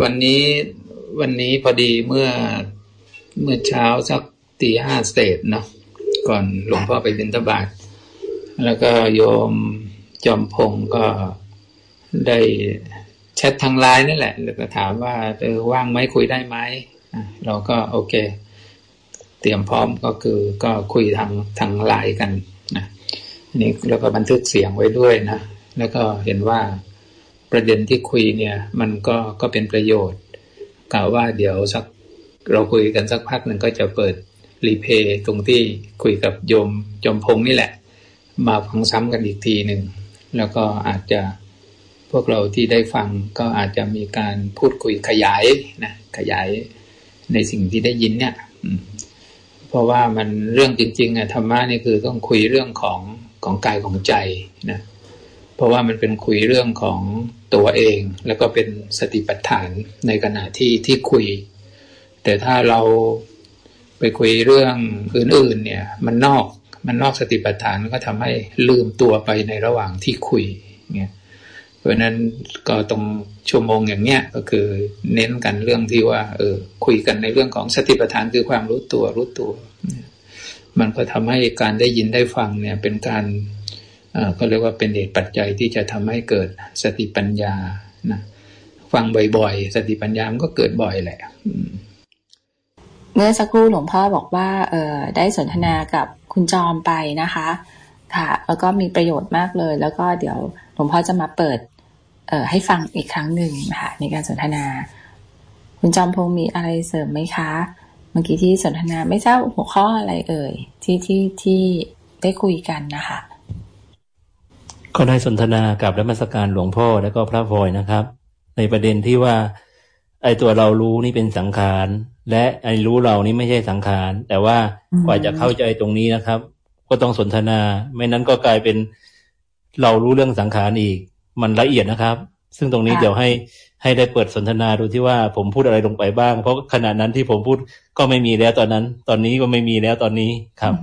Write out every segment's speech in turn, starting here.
วันนี้วันนี้พอดีเมื่อเมื่อเช้าสักตีห้าเศษเนาะก่อนหลวงพ่อไปบิณฑบาตแล้วก็โยมจอมพงก็ได้แชททางไลน์นี่นแหละ แล้วก็ถามว่าเออว่างไหมคุยได้ไหมเราก็โอเค เตรียมพร้อมก็คือก็คุยทางทางไลน์กันนะนี่แล้วก็บันทึกเสียงไว้ด้วยนะ แล้วก็เห็นว่า ประเด็นที่คุยเนี่ย มันก็ก็เป็นประโยชน์กล่าวว่าเดี๋ยวสักเราคุยกันสักพักหนึ่งก็จะเปิดรีเพย์ตรงที่คุยกับโยมจอมพงนี่แหละ มาฟังซ้ำกันอีกทีหนึ่ง แล้วก็อาจจะพวกเราที่ได้ฟังก็อาจจะมีการพูดคุยขยายนะขยายในสิ่งที่ได้ยินเนี่ยเพราะว่ามันเรื่องจริงๆอะธรรมะนี่คือต้องคุยเรื่องของของกายของใจนะ เพราะว่ามันเป็นคุยเรื่องของตัวเอง แล้วก็เป็นสติปัฏฐานในขณะที่ที่คุย แต่ถ้าเราไปคุยเรื่องอื่นๆ เนี่ย มันนอกมันนอกสติปัฏฐานก็ทำให้ลืมตัวไปในระหว่างที่คุยเนี่ยเพราะนั้นก็ตรงชั่วโมงอย่างเนี้ยก็คือเน้นกันเรื่องที่ว่า เออ คุยกันในเรื่องของสติปัฏฐานคือความรู้ตัวรู้ตัว มันก็ทำให้การได้ยินได้ฟังเนี่ย เป็นการ ก็เรียกว่าเป็นเหตุปัจจัยที่จะทำให้เกิดสติปัญญานะฟังบ่อยๆ สติปัญญามันก็เกิดบ่อยแหละเมื่อสักครู่หลวงพ่อบอกว่า เออได้สนทนากับคุณจอมไปนะคะ ค่ะ แล้วก็มีประโยชน์มากเลย แล้วก็เดี๋ยวหลวงพ่อจะมาเปิด เออให้ฟังอีกครั้งหนึ่งค่ะ ในการสนทนา คุณจอมพงมีอะไรเสริมไหมคะ เมื่อกี้ที่สนทนาไม่ทราบหัวข้ออะไรเอ่ย ที่ที่ที่ได้คุยกันนะคะ ก็ได้สนทนากับรัมสการหลวงพ่อแล้วก็พระพลอยนะครับ ในประเด็นที่ว่า ไอ้ตัวเรารู้นี่เป็นสังขาร และไอ้รู้เรานี่ไม่ใช่สังขาร แต่ว่ากว่าจะเข้าใจตรงนี้นะครับ ก็ต้องสนทนา ไม่นั้นก็กลายเป็นเรารู้เรื่องสังขารอีก มันละเอียดนะครับ ซึ่งตรงนี้เดี๋ยวให้ให้ได้เปิดสนทนาดูที่ว่าผมพูดอะไรลงไปบ้าง เพราะขณะนั้นที่ผมพูดก็ไม่มีแล้วตอนนั้น ตอนนี้ก็ไม่มีแล้วตอนนี้ครับ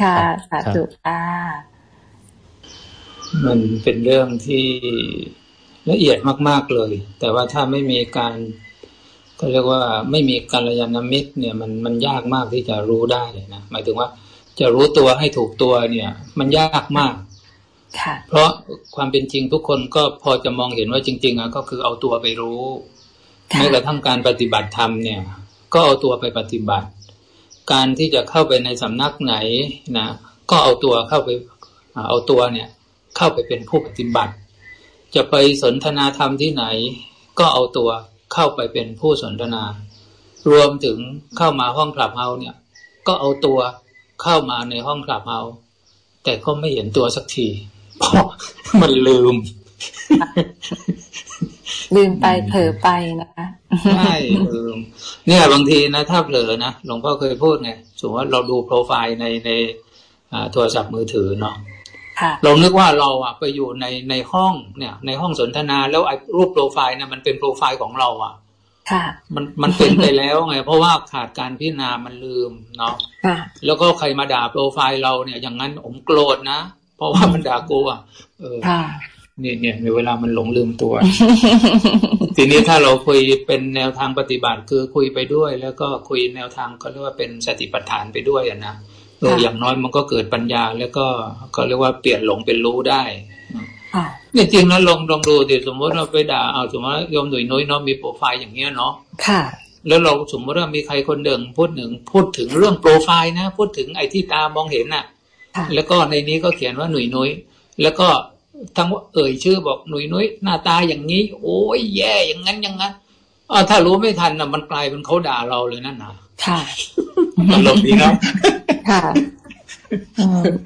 ค่ะสาธุอ่า มันเป็นเรื่องที่ละเอียดมาก ๆเลย แต่ว่าถ้าไม่มีการก็เรียกว่าไม่มีกัลยาณมิตรเนี่ยมันมันยากมากที่จะรู้ได้นะหมายถึงว่าจะรู้ตัวให้ถูกตัวเนี่ย มันยากมากเพราะความเป็นจริงทุกคนก็พอจะมองเห็นว่าจริงๆอะก็คือเอาตัวไปรู้แม้กระทั่งการปฏิบัติธรรมเนี่ย ก็เอาตัวไปปฏิบัติ การที่จะเข้าไปในสำนักไหนนะก็เอาตัวเข้าไปเอาตัวเนี่ย เข้าไปเป็นผู้ปฏิบัติ จะไปสนทนาธรรมที่ไหน ก็เอาตัวเข้าไปเป็นผู้สนทนา รวมถึงเข้ามาห้องคลับเฮาเนี่ย ก็เอาตัวเข้ามาในห้องคลับเฮาแต่ก็ไม่เห็นตัวสักทีเพราะมันลืม ลืมไปเผลอไปนะคะใช่ลืมเนี่ยบางทีนะถ้าเผลอนะหลวงพ่อเคยพูดไงสมมติว่าเราดูโปรไฟล์ในในโทรศัพท์มือถือเนาะ เรานึกว่าเราอะไปอยู่ในในห้องเนี่ย ในห้องสนทนาแล้วไอ้รูปโปรไฟล์เนี่ยมันเป็นโปรไฟล์ของเราอะค่ะมันมันเป็นไปแล้วไง เพราะว่าขาดการพิจารณามันลืมเนาะแล้วก็ใครมาด่าโปรไฟล์เราเนี่ย อย่างนั้นผมโกรธนะ เพราะว่ามันด่ากูอะเออเนี่ยเนี่ยในเวลามันหลงลืมตัว ทีนี้ถ้าเราคุยเป็นแนวทางปฏิบัติคือคุยไปด้วย แล้วก็คุยแนวทางก็เรียกว่าเป็นสติปัฏฐานไปด้วยอะนะ เอออย่างน้อยมันก็เกิดปัญญา แล้วก็ก็เรียกว่าเปลี่ยนหลงเป็นรู้ได้เนี่ยจริงนะลองลองดูดิสมมติเราไปด่าเอาสมมติโยมหนุ่ยน้อยเนาะมีโปรไฟล์อย่างเงี้ยเนาะค่ะ แล้วเราสมมติว่ามีใครคนหนึ่งพูดหนึ่งพูดถึงเรื่องโปรไฟล์นะ พูดถึงไอ้ที่ตามองเห็นน่ะ แล้วก็ในนี้ก็เขียนว่าหนุ่ยนุ้ยแล้วก็ทั้งเอ่ยชื่อบอกหนุ่ยนุ้ยหน้าตาอย่างนี้ โอ้ยแย่อย่างนั้นอย่างนั้นอ๋อถ้ารู้ไม่ทันนะมันกลายเป็นเขาด่าเราเลยนั่นนะ ค่ะตลกดีครับค่ะ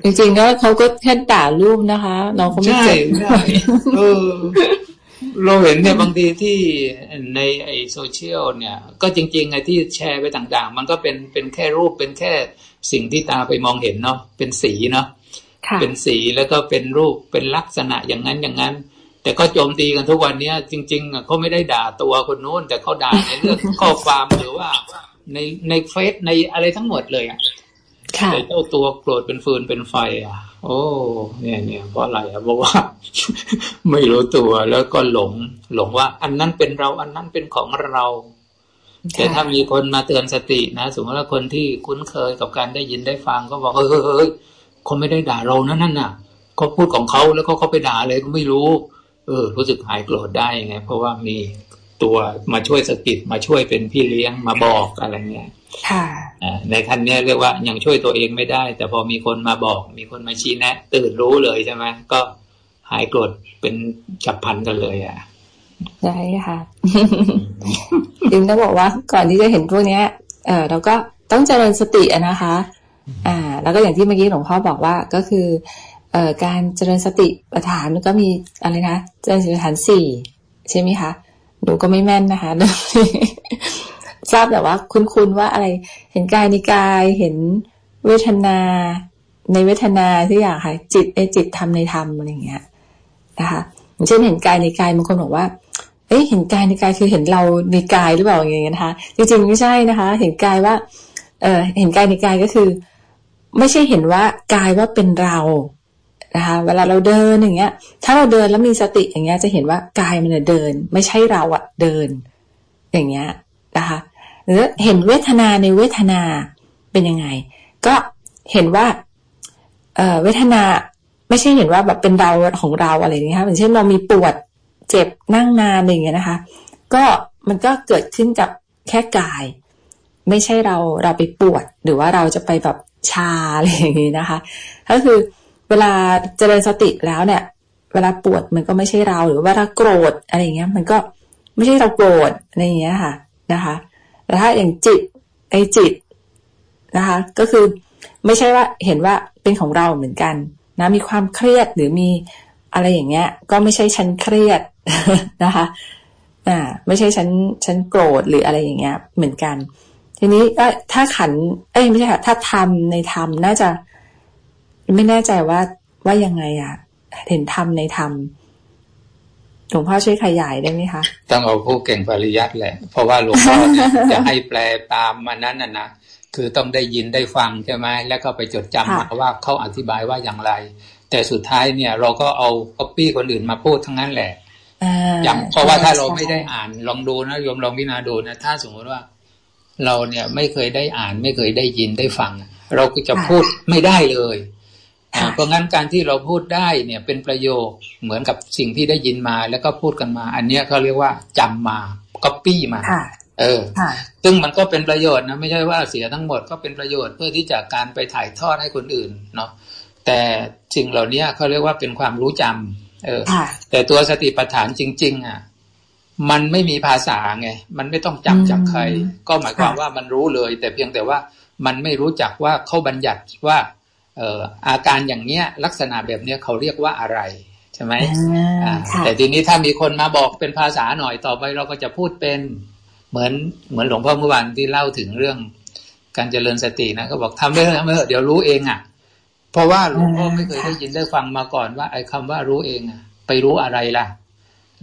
จริงๆก็เขาก็แค่ด่ารูปนะคะเราก็ไม่เจ็บเออเราเห็นเนี่ยบางทีที่ในไอโซเชียลเนี่ย ก็จริงๆไงที่แชร์ไปต่างๆ มันก็เป็นเป็นแค่รูปเป็นแค่สิ่งที่ตาไปมองเห็นเนาะเป็นสีเนาะเป็นสีแล้วก็เป็นรูปเป็นลักษณะอย่างนั้นอย่างนั้น แต่ก็โจมตีกันทุกวันเนี้ยจริง ๆเขาไม่ได้ด่าตัวคนนู้นแต่เขาด่าในเรื่องข้อความหรือว่า ในในเฟซในอะไรทั้งหมดเลยอะแต่เจ้าตัวโกรธเป็นฟืนเป็นไฟ อะ โอ้ เนี่ยเนี่ยเพราะอะไรอะเพราะว่า ไม่รู้ตัวแล้วก็หลง หลงว่า อันนั้นเป็นเรา อันนั้นเป็นของเราแต่ถ้ามีคนมาเตือนสตินะสมมติว่าคนที่คุ้นเคยกับการได้ยินได้ฟังก็บอกเฮ้ยเฮ้ยเขาไม่ได้ด่าเรานั่นนั่นน่ะเขาพูดของเขาแล้วก็เขาไปด่าอะไรก็ไม่รู้ เออ รู้สึกหายโกรธได้ไงเพราะว่ามี ตัวมาช่วยสกิดมาช่วยเป็นพี่เลี้ยงมาบอกอะไรเงี้ยค่ะในขั้นนี้เรียกว่ายังช่วยตัวเองไม่ได้ แต่พอมีคนมาบอก มีคนมาชี้แนะ ตื่นรู้เลยใช่ไหมก็หายโกรธเป็นฉับพันกันเลยอะใช่ค่ะดิมต้องบอกว่า ก่อนที่จะเห็นพวกเนี้ย เออเราก็ต้องเจริญสตินะคะ อ่า แล้วก็อย่างที่เมื่อกี้หลวงพ่อบอกว่าก็คือ เอ่อการเจริญสติปัฏฐานก็มีอะไรนะเจริญสติปัฏฐานสี่ใช่ไหมคะ หนูก็ไม่แม่นนะคะทราบแต่ว่าคุ้นๆว่าอะไร เห็นกายในกายเห็นเวทนาในเวทนาที่อยางค่ะ จิตในจิตธรรมในธรรมอะไรอย่างเงี้ยนะคะอย่างเช่นเห็นกายในกายบางคนบอกว่า เอ๊ะเห็นกายในกายคือเห็นเราในกายหรือเปล่าอย่างเงี้ยนะคะจริงๆไม่ใช่นะคะ เห็นกายว่า เออเห็นกายในกายก็คือ ไม่ใช่เห็นว่ากายว่าเป็นเรา นะคะ เวลาเราเดินอย่างเงี้ย ถ้าเราเดินแล้วมีสติอย่างเงี้ยจะเห็นว่ากายมันเดิน ไม่ใช่เราอะเดิน อย่างเงี้ยนะคะหรือเห็นเวทนาในเวทนาเป็นยังไง ก็เห็นว่าเออเวทนาไม่ใช่เห็นว่าแบบเป็นเราของเราอะไรอย่างเงี้ยค่ะอย่างเช่นเรามีปวดเจ็บนั่งนานอะไรอย่างเงี้ยนะคะ ก็มันก็เกิดขึ้นกับแค่กาย ไม่ใช่เราเราไปปวดหรือว่าเราจะไปแบบชาอะไรอย่างงี้นะคะ ก็คือ เวลาเจริญสติแล้วเนี่ย เวลาปวดมันก็ไม่ใช่เรา หรือว่าถ้าโกรธอะไรอย่างเงี้ย มันก็ไม่ใช่เราโกรธอะไรอย่างเงี้ยค่ะนะคะแต่ถ้าอย่างจิตไอจิตนะคะ ก็คือไม่ใช่ว่าเห็นว่าเป็นของเราเหมือนกันนะมีความเครียดหรือมีอะไรอย่างเงี้ย ก็ไม่ใช่ฉันเครียดนะคะอ่าไม่ใช่ฉันฉันโกรธหรืออะไรอย่างเงี้ยเหมือนกัน ทีนี้ก็ถ้าขัน เอ้ยไม่ใช่ค่ะถ้าทำในธรรมน่าจะ ไม่แน่ใจว่าว่ายังไงอะเห็นธรรมในธรรมหลวงพ่อช่วยขยายได้ไหมคะต้องเอาผู้เก่งปริยัติแหละ เพราะว่าหลวงพ่อจะให้แปลตามมันนั้นน่ะนะคือต้องได้ยินได้ฟังใช่ไหมแล้วก็ไปจดจำมาว่าเขาอธิบายว่าอย่างไร แต่สุดท้ายเนี่ย เราก็เอาก๊อปปี้คนอื่นมาพูดทั้งนั้นแหละอย่างเพราะว่าถ้าเราไม่ได้อ่านลองดูนะโยมลองพิจารณาดูนะถ้าสมมติว่า เราเนี่ยไม่เคยได้อ่านไม่เคยได้ยินได้ฟัง เราก็จะพูดไม่ได้เลย เพราะงั้นการที่เราพูดได้เนี่ยเป็นประโยชน์เหมือนกับสิ่งที่ได้ยินมาแล้วก็พูดกันมา อันเนี้ยเขาเรียกว่าจำมาก๊อปปี้มาเออซึ่งมันก็เป็นประโยชน์นะไม่ใช่ว่าเสียทั้งหมดก็เป็นประโยชน์เพื่อที่จะการไปถ่ายทอดให้คนอื่นเนาะแต่สิ่งเหล่านี้เขาเรียกว่าเป็นความรู้จำเออ แต่ตัวสติปัฏฐานจริง ๆ อะ มันไม่มีภาษาไงมันไม่ต้องจำจากใคร ก็หมายความว่ามันรู้เลย แต่เพียงแต่ว่ามันไม่รู้จักว่าเขาบัญญัติว่าเอ่ออาการอย่างเนี้ยลักษณะแบบเนี้ยเขาเรียกว่าอะไรใช่ไหมแต่ทีนี้ถ้ามีคนมาบอกเป็นภาษาหน่อยต่อไปเราก็จะพูดเป็นเหมือนเหมือนหลวงพ่อเมื่อวานที่เล่าถึงเรื่องการเจริญสตินะก็บอกทำไปเถอะทำไปเถอะเดี๋ยวรู้เองอะ เพราะว่าหลวงพ่อไม่เคยได้ยินได้ฟังมาก่อนว่าไอ้คาว่ารู้เองอะไปรู้อะไรล่ะ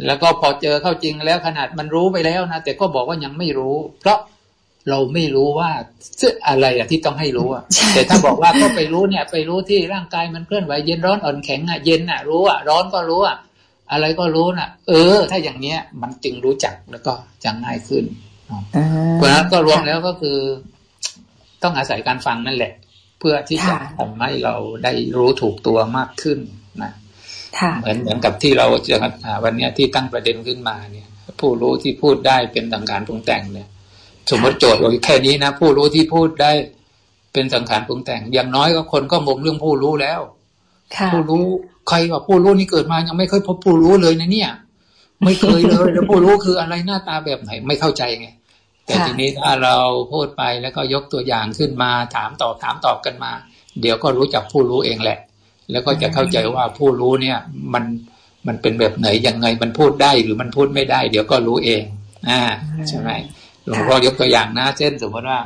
แล้วก็พอเจอเข้าจริงแล้วขนาดมันรู้ไปแล้วนะแต่ก็บอกว่ายังไม่รู้ เพราะ เราไม่รู้ว่าซึ่งอะไรอะที่ต้องให้รู้อะแต่ถ้าบอกว่าก็ไปรู้เนี่ย ไปรู้ที่ร่างกายมันเคลื่อนไหวเย็นร้อนอ่อนแข็งอะเย็นอะรู้อะร้อนก็รู้อะอะไรก็รู้น่ะ เออ ถ้าอย่างเนี้ย มันจึงรู้จักแล้วก็จะง่ายขึ้นเพราะนั้นก็รวมแล้วก็คือ ต้องอาศัยการฟังนั่นแหละ เพื่อที่จะทำให้เราได้รู้ถูกตัวมากขึ้นนะเหมือนเหมือนกับที่เราจะวันนี้ที่ตั้งประเด็นขึ้นมาเนี่ย ผู้รู้ที่พูดได้เป็นสังขารปรุงแต่งเนี่ย สมมติโจทย์เราแค่นี้นะผู้รู้ที่พูดได้เป็นสังขารปรุงแต่ง อย่างน้อยก็คนก็มงเรื่องผู้รู้แล้วผู้รู้ใครว่าผู้รู้นี่เกิดมายังไม่เคยพบผู้รู้เลยนะเนี่ย ไม่เคยเลยแล้วผู้รู้คืออะไรหน้าตาแบบไหนไม่เข้าใจไงแต่ทีนี้ถ้าเราพูดไปแล้วก็ยกตัวอย่างขึ้นมาถามตอบถามตอบกันมา เดี๋ยวก็รู้จักผู้รู้เองแหละ แล้วก็จะเข้าใจว่าผู้รู้เนี่ย มันมันเป็นแบบไหนยังไงมันพูดได้หรือมันพูดไม่ได้ เดี๋ยวก็รู้เอง อ่าใช่ไหม หลวงพ่อยกตัวอย่างนะเช่นสมมติว่า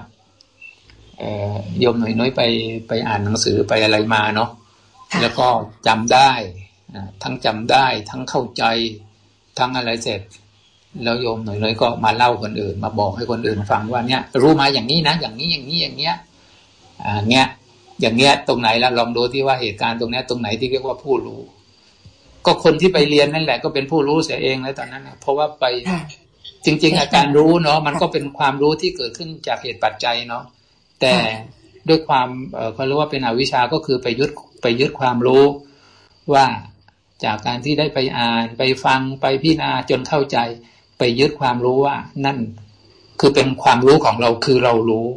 เอ่อยมหน่อยน้อยไปไปอ่านหนังสือไปอะไรมาเนาะแล้วก็จำได้ทั้งจำได้ทั้งเข้าใจทั้งอะไรเสร็จ แล้วโยมหน่อยเลยก็มาเล่าคนอื่น มาบอกให้คนอื่นฟังว่าเนี่ยรู้มาอย่างนี้นะอย่างนี้อย่างนี้อย่างเงี้ยอ่าเนี้ยอย่างเงี้ยตรงไหนแล้วลองดูที่ว่าเหตุการณ์ตรงเนี้ยตรงไหนที่เรียกว่าผู้รู้ ก็คนที่ไปเรียนนั่นแหละก็เป็นผู้รู้เสียเองแล้วตอนนั้นนะเพราะว่าไป จริง ๆ อาการรู้เนาะมันก็เป็นความรู้ที่เกิดขึ้นจากเหตุปัจจัยเนาะแต่ด้วยความเขาเรียกว่าเป็นอวิชาก็คือไปยึดไปยึดความรู้ว่าจากการที่ได้ไปอ่านไปฟังไปพิจารณาจนเข้าใจ ไปยึดความรู้ว่า นั่นคือเป็นความรู้ของเราคือเรารู้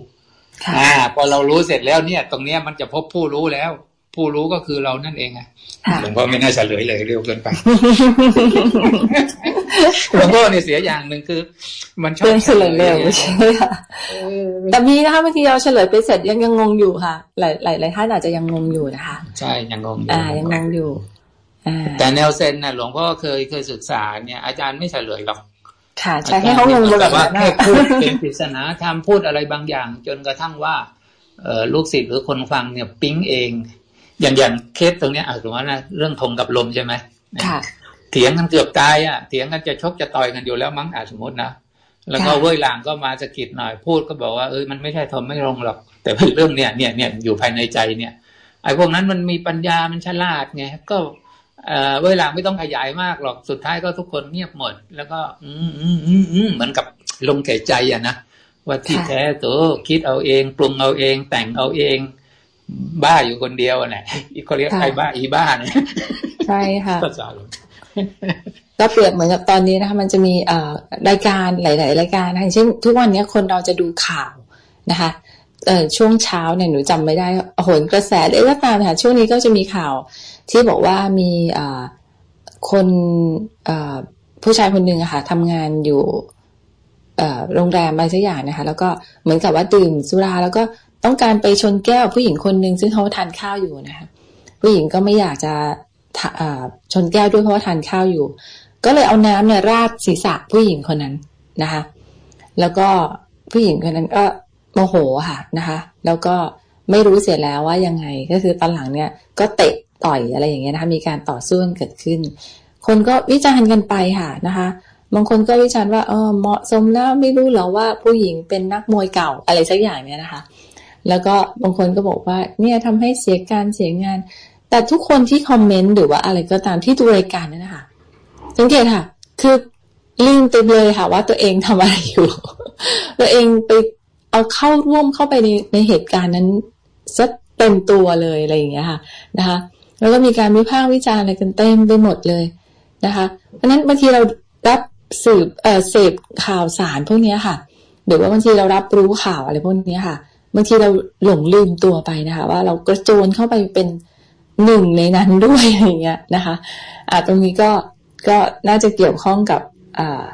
อ่าพอเรารู้เสร็จแล้วเนี่ย ตรงเนี้ยมันจะพบผู้รู้แล้ว ผู้รู้ก็คือเรานั่นเองไงหลวงพ่อไม่น่าเฉลยเลยเร็วเกินไปหลวงพ่อเนี่ยเสียอย่างหนึ่งคือ มันชอบเฉลยเร็วใช่ไหมคะแต่มีนะคะบางทีเราเฉลยไปเสร็จยังยังงงอยู่ค่ะ หลายหลายหลายท่านอาจจะยังงงอยู่นะคะ ใช่ยังงงอยู่อ่ายังงงอยู่แต่แนวเซนน่ะหลวงพ่อเคยเคยศึกษาเนี่ยอาจารย์ไม่เฉลยหรอกค่ะใช่ให้เขางงแบบว่าแค่พูดเป็นปริศนาทำพูดอะไรบางอย่าง จนกระทั่งว่าเออลูกศิษย์หรือคนฟังเนี่ยปิ๊งเอง อย่างอย่างเคสตรงเนี้ยอะสมมติว่าเรื่องธงกับลมใช่ไหมค่ะเถียงกันเกือบตายอะเถียงกันจะชกจะต่อยกันอยู่แล้วมั้งอะสมมตินะแล้วก็เว้ยหลางก็มาสะกิดหน่อยพูดก็บอกว่าเอ้ยมันไม่ใช่ทมไม่ลงหรอก แต่เรื่องเนี้ยเนี่ยเนี่ยอยู่ภายในใจเนี่ยไอ้พวกนั้นมันมีปัญญามันฉลาดไงก็เวลาไม่ต้องขยายมากหรอกสุดท้ายก็ทุกคนเงียบหมด แล้วก็ อืมอืมอืมอืมเหมือนกับลงแก่ใจอะนะว่าที่แท้ตัวคิดเอาเอง ปรุงเอาเอง แต่งเอาเอง บ้าอยู่คนเดียวน่ะอีกคนเรียกใครบ้าอีบ้าเนี่ยใช่ค่ะก็เปรียบเหมือนกับตอนนี้นะคะมันจะมีรายการหลาย ๆ รายการนะเช่นทุกวันนี้คนเราจะดูข่าวนะคะเออช่วงเช้าเนี่ยหนูจำไม่ได้โหนกระแสเลยก็ตามค่ะช่วงนี้ก็จะมีข่าว ที่บอกว่ามีคนผู้ชายคนหนึ่งอะค่ะทำงานอยู่โรงแรมอะไรสักอย่างนะคะ แล้วก็เหมือนกับว่าดื่มสุราแล้วก็ ต้องการไปชนแก้วผู้หญิงคนหนึ่งซึ่งเขาทานข้าวอยู่นะคะผู้หญิงก็ไม่อยากจะชนแก้วด้วยเพราะว่าทานข้าวอยู่ ก็เลยเอาน้ำเนี่ยราดศีรษะผู้หญิงคนนั้นนะคะ แล้วก็ผู้หญิงคนนั้นก็โมโหค่ะนะคะ แล้วก็ไม่รู้เสียแล้วว่ายังไงก็คือตอนหลังเนี่ยก็เตะต่อยอะไรอย่างเงี้ยนะคะมีการต่อสู้กันเกิดขึ้น คนก็วิจารณ์กันไปค่ะนะคะบางคนก็วิจารณ์ว่าเออเหมาะสมแล้วไม่รู้หรอว่าผู้หญิงเป็นนักมวยเก่าอะไรสักอย่างเนี้ยนะคะ แล้วก็บางคนก็บอกว่า เนี่ยทำให้เสียการเสียงาน แต่ทุกคนที่คอมเมนต์หรือว่าอะไรก็ตามที่ดูรายการนั่นนะคะสังเกตค่ะ คือลิงเต็มเลยค่ะว่าตัวเองทำอะไรอยู่ ตัวเองไปเอาเข้าร่วมเข้าไปในในเหตุการณ์นั้นสักเต็มตัวเลยอะไรอย่างเงี้ยค่ะนะคะ แล้วก็มีการวิพากษ์วิจารณ์อะไรกันเต็มไปหมดเลยนะคะ เพราะนั้นบางทีเรารับสืบเอ่อเสพข่าวสารพวกนี้ค่ะ หรือว่าบางทีเรารับรู้ข่าวอะไรพวกนี้ค่ะ บางทีเราหลงลืมตัวไปนะคะ ว่าเรากระโจนเข้าไปเป็นหนึ่งในนั้นด้วยอย่างเงี้ยนะคะอ่าตรงนี้ก็ก็น่าจะเกี่ยวข้องกับอ่า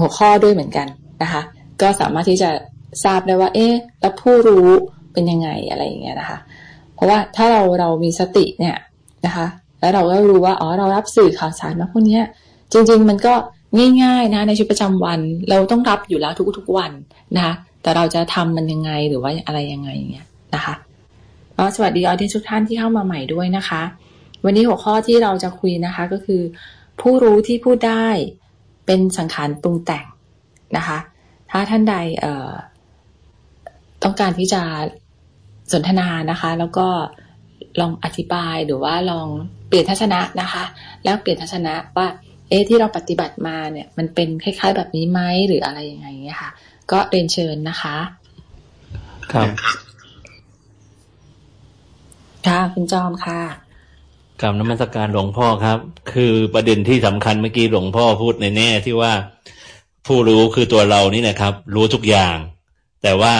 หัวข้อด้วยเหมือนกันนะคะ ก็สามารถที่จะทราบได้ว่า เอ๊ะแล้วผู้รู้เป็นยังไงอะไรอย่างเงี้ยนะคะ เพราะว่าถ้าเราเรามีสติเนี่ยนะคะ แล้วเราก็รู้ว่าอ๋อเรารับสื่อข่าวสารมาพวกนี้จริง ๆ มันก็ง่ายๆนะในชีวิตประจำวันเราต้องรับอยู่แล้วทุกๆวันนะคะ แต่เราจะทำมันยังไงหรือว่าอะไรยังไงอย่างเงี้ยนะคะก็สวัสดีออทีนทุกท่านที่เข้ามาใหม่ด้วยนะคะ วันนี้หัวข้อที่เราจะคุยนะคะก็คือ ผู้รู้ที่พูดได้เป็นสังขารปรุงแต่งนะคะ ถ้าท่านใดเอ่อต้องการที่จะสนทนานะคะ แล้วก็ลองอธิบายหรือว่าลองเปลี่ยนทัศนะนะคะ แล้วเปลี่ยนทัศนะว่า เอ๊ะที่เราปฏิบัติมาเนี่ย มันเป็นคล้าย ๆ แบบนี้ไหมหรืออะไรยังไงเงี้ยค่ะ ก็เรียนเชิญนะคะ ครับค่ะคุณจอมค่ะกรรมนมัสการหลวงพ่อครับ คือประเด็นที่สำคัญเมื่อกี้หลวงพ่อพูดในแน่ที่ว่าผู้รู้คือตัวเรานี่นะครับ รู้ทุกอย่าง แต่ว่า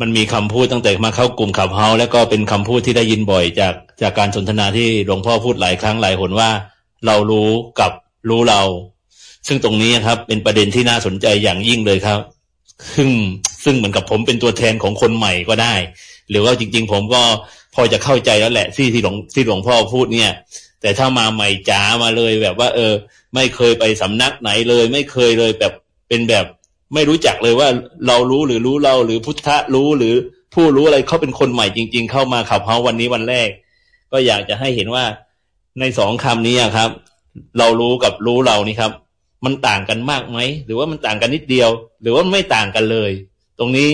มันมีคำพูดตั้งแต่มาเข้ากลุ่มขับเฮาแล้วก็เป็นคำพูดที่ได้ยินบ่อย จากจากการสนทนาที่หลวงพ่อพูดหลายครั้งหลายหนว่า เรารู้กับรู้เรา ซึ่งตรงนี้ครับ เป็นประเด็นที่น่าสนใจอย่างยิ่งเลยครับ ซึ่งซึ่งเหมือนกับผมเป็นตัวแทนของคนใหม่ก็ได้ หรือว่าจริง ๆ ผมก็พอจะเข้าใจแล้วแหละที่ที่หลวงที่หลวงพ่อพูดเนี่ย แต่ถ้ามาใหม่จ๋ามาเลยแบบว่า เออ ไม่เคยไปสำนักไหนเลย ไม่เคยเลยแบบเป็นแบบ ไม่รู้จักเลยว่าเรารู้หรือรู้เราหรือพุทธะรู้หรือผู้รู้อะไรเขาเป็นคนใหม่จริง ๆ เข้ามาขับเฮาวันนี้วันแรก ก็อยากจะให้เห็นว่าในสองคำนี้ครับ เรารู้กับรู้เรานี่ครับ มันต่างกันมากไหมหรือว่ามันต่างกันนิดเดียว หรือว่าไม่ต่างกันเลย ตรงนี้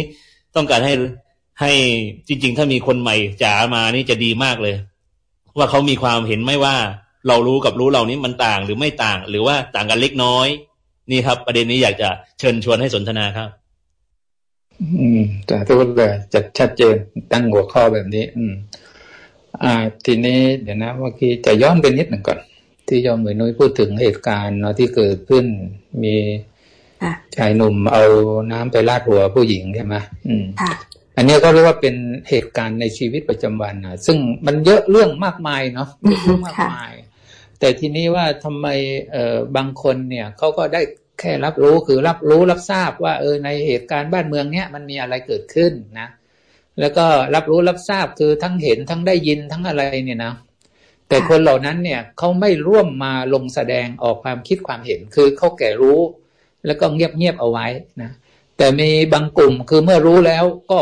ต้องการให้ให้จริง ๆ ถ้ามีคนใหม่จ๋ามานี่จะดีมากเลย ว่าเขามีความเห็นไม่ว่า เรารู้กับรู้เรานี้มันต่างหรือไม่ต่าง หรือว่าต่างกันเล็กน้อย นี่ครับ ประเด็นนี้อยากจะเชิญชวนให้สนทนาครับ อืมแต่ทุกเลยจะชัดเจนตั้งหัวข้อแบบนี้ อืม อ่า ทีนี้เดี๋ยวนะเมื่อกี้จะย้อนไปนิดหนึ่งก่อน ที่ยอมเหมือนนุ้ยพูดถึงเหตุการณ์เนาะที่เกิดขึ้นมีชายหนุ่มเอาน้ำไปลาดหัวผู้หญิงใช่ไหมอืมอันนี้ก็เรียกว่าเป็นเหตุการณ์ในชีวิตประจำวันนะซึ่งมันเยอะเรื่องมากมายเนาะเรื่องมากมาย แต่ทีนี้ว่าทำไมเอ่อบางคนเนี่ยเขาก็ได้แค่รับรู้คือรับรู้รับทราบว่าเออในเหตุการณ์บ้านเมืองเนี้ยมันมีอะไรเกิดขึ้นนะ แล้วก็รับรู้รับทราบคือทั้งเห็นทั้งได้ยินทั้งอะไรเนี่ยนะ แต่คนเหล่านั้นเนี่ยเขาไม่ร่วมมาลงแสดงออกความคิดความเห็น คือเขาแก่รู้ แล้วก็เงียบเงียบเอาไว้นะแต่มีบางกลุ่มคือเมื่อรู้แล้วก็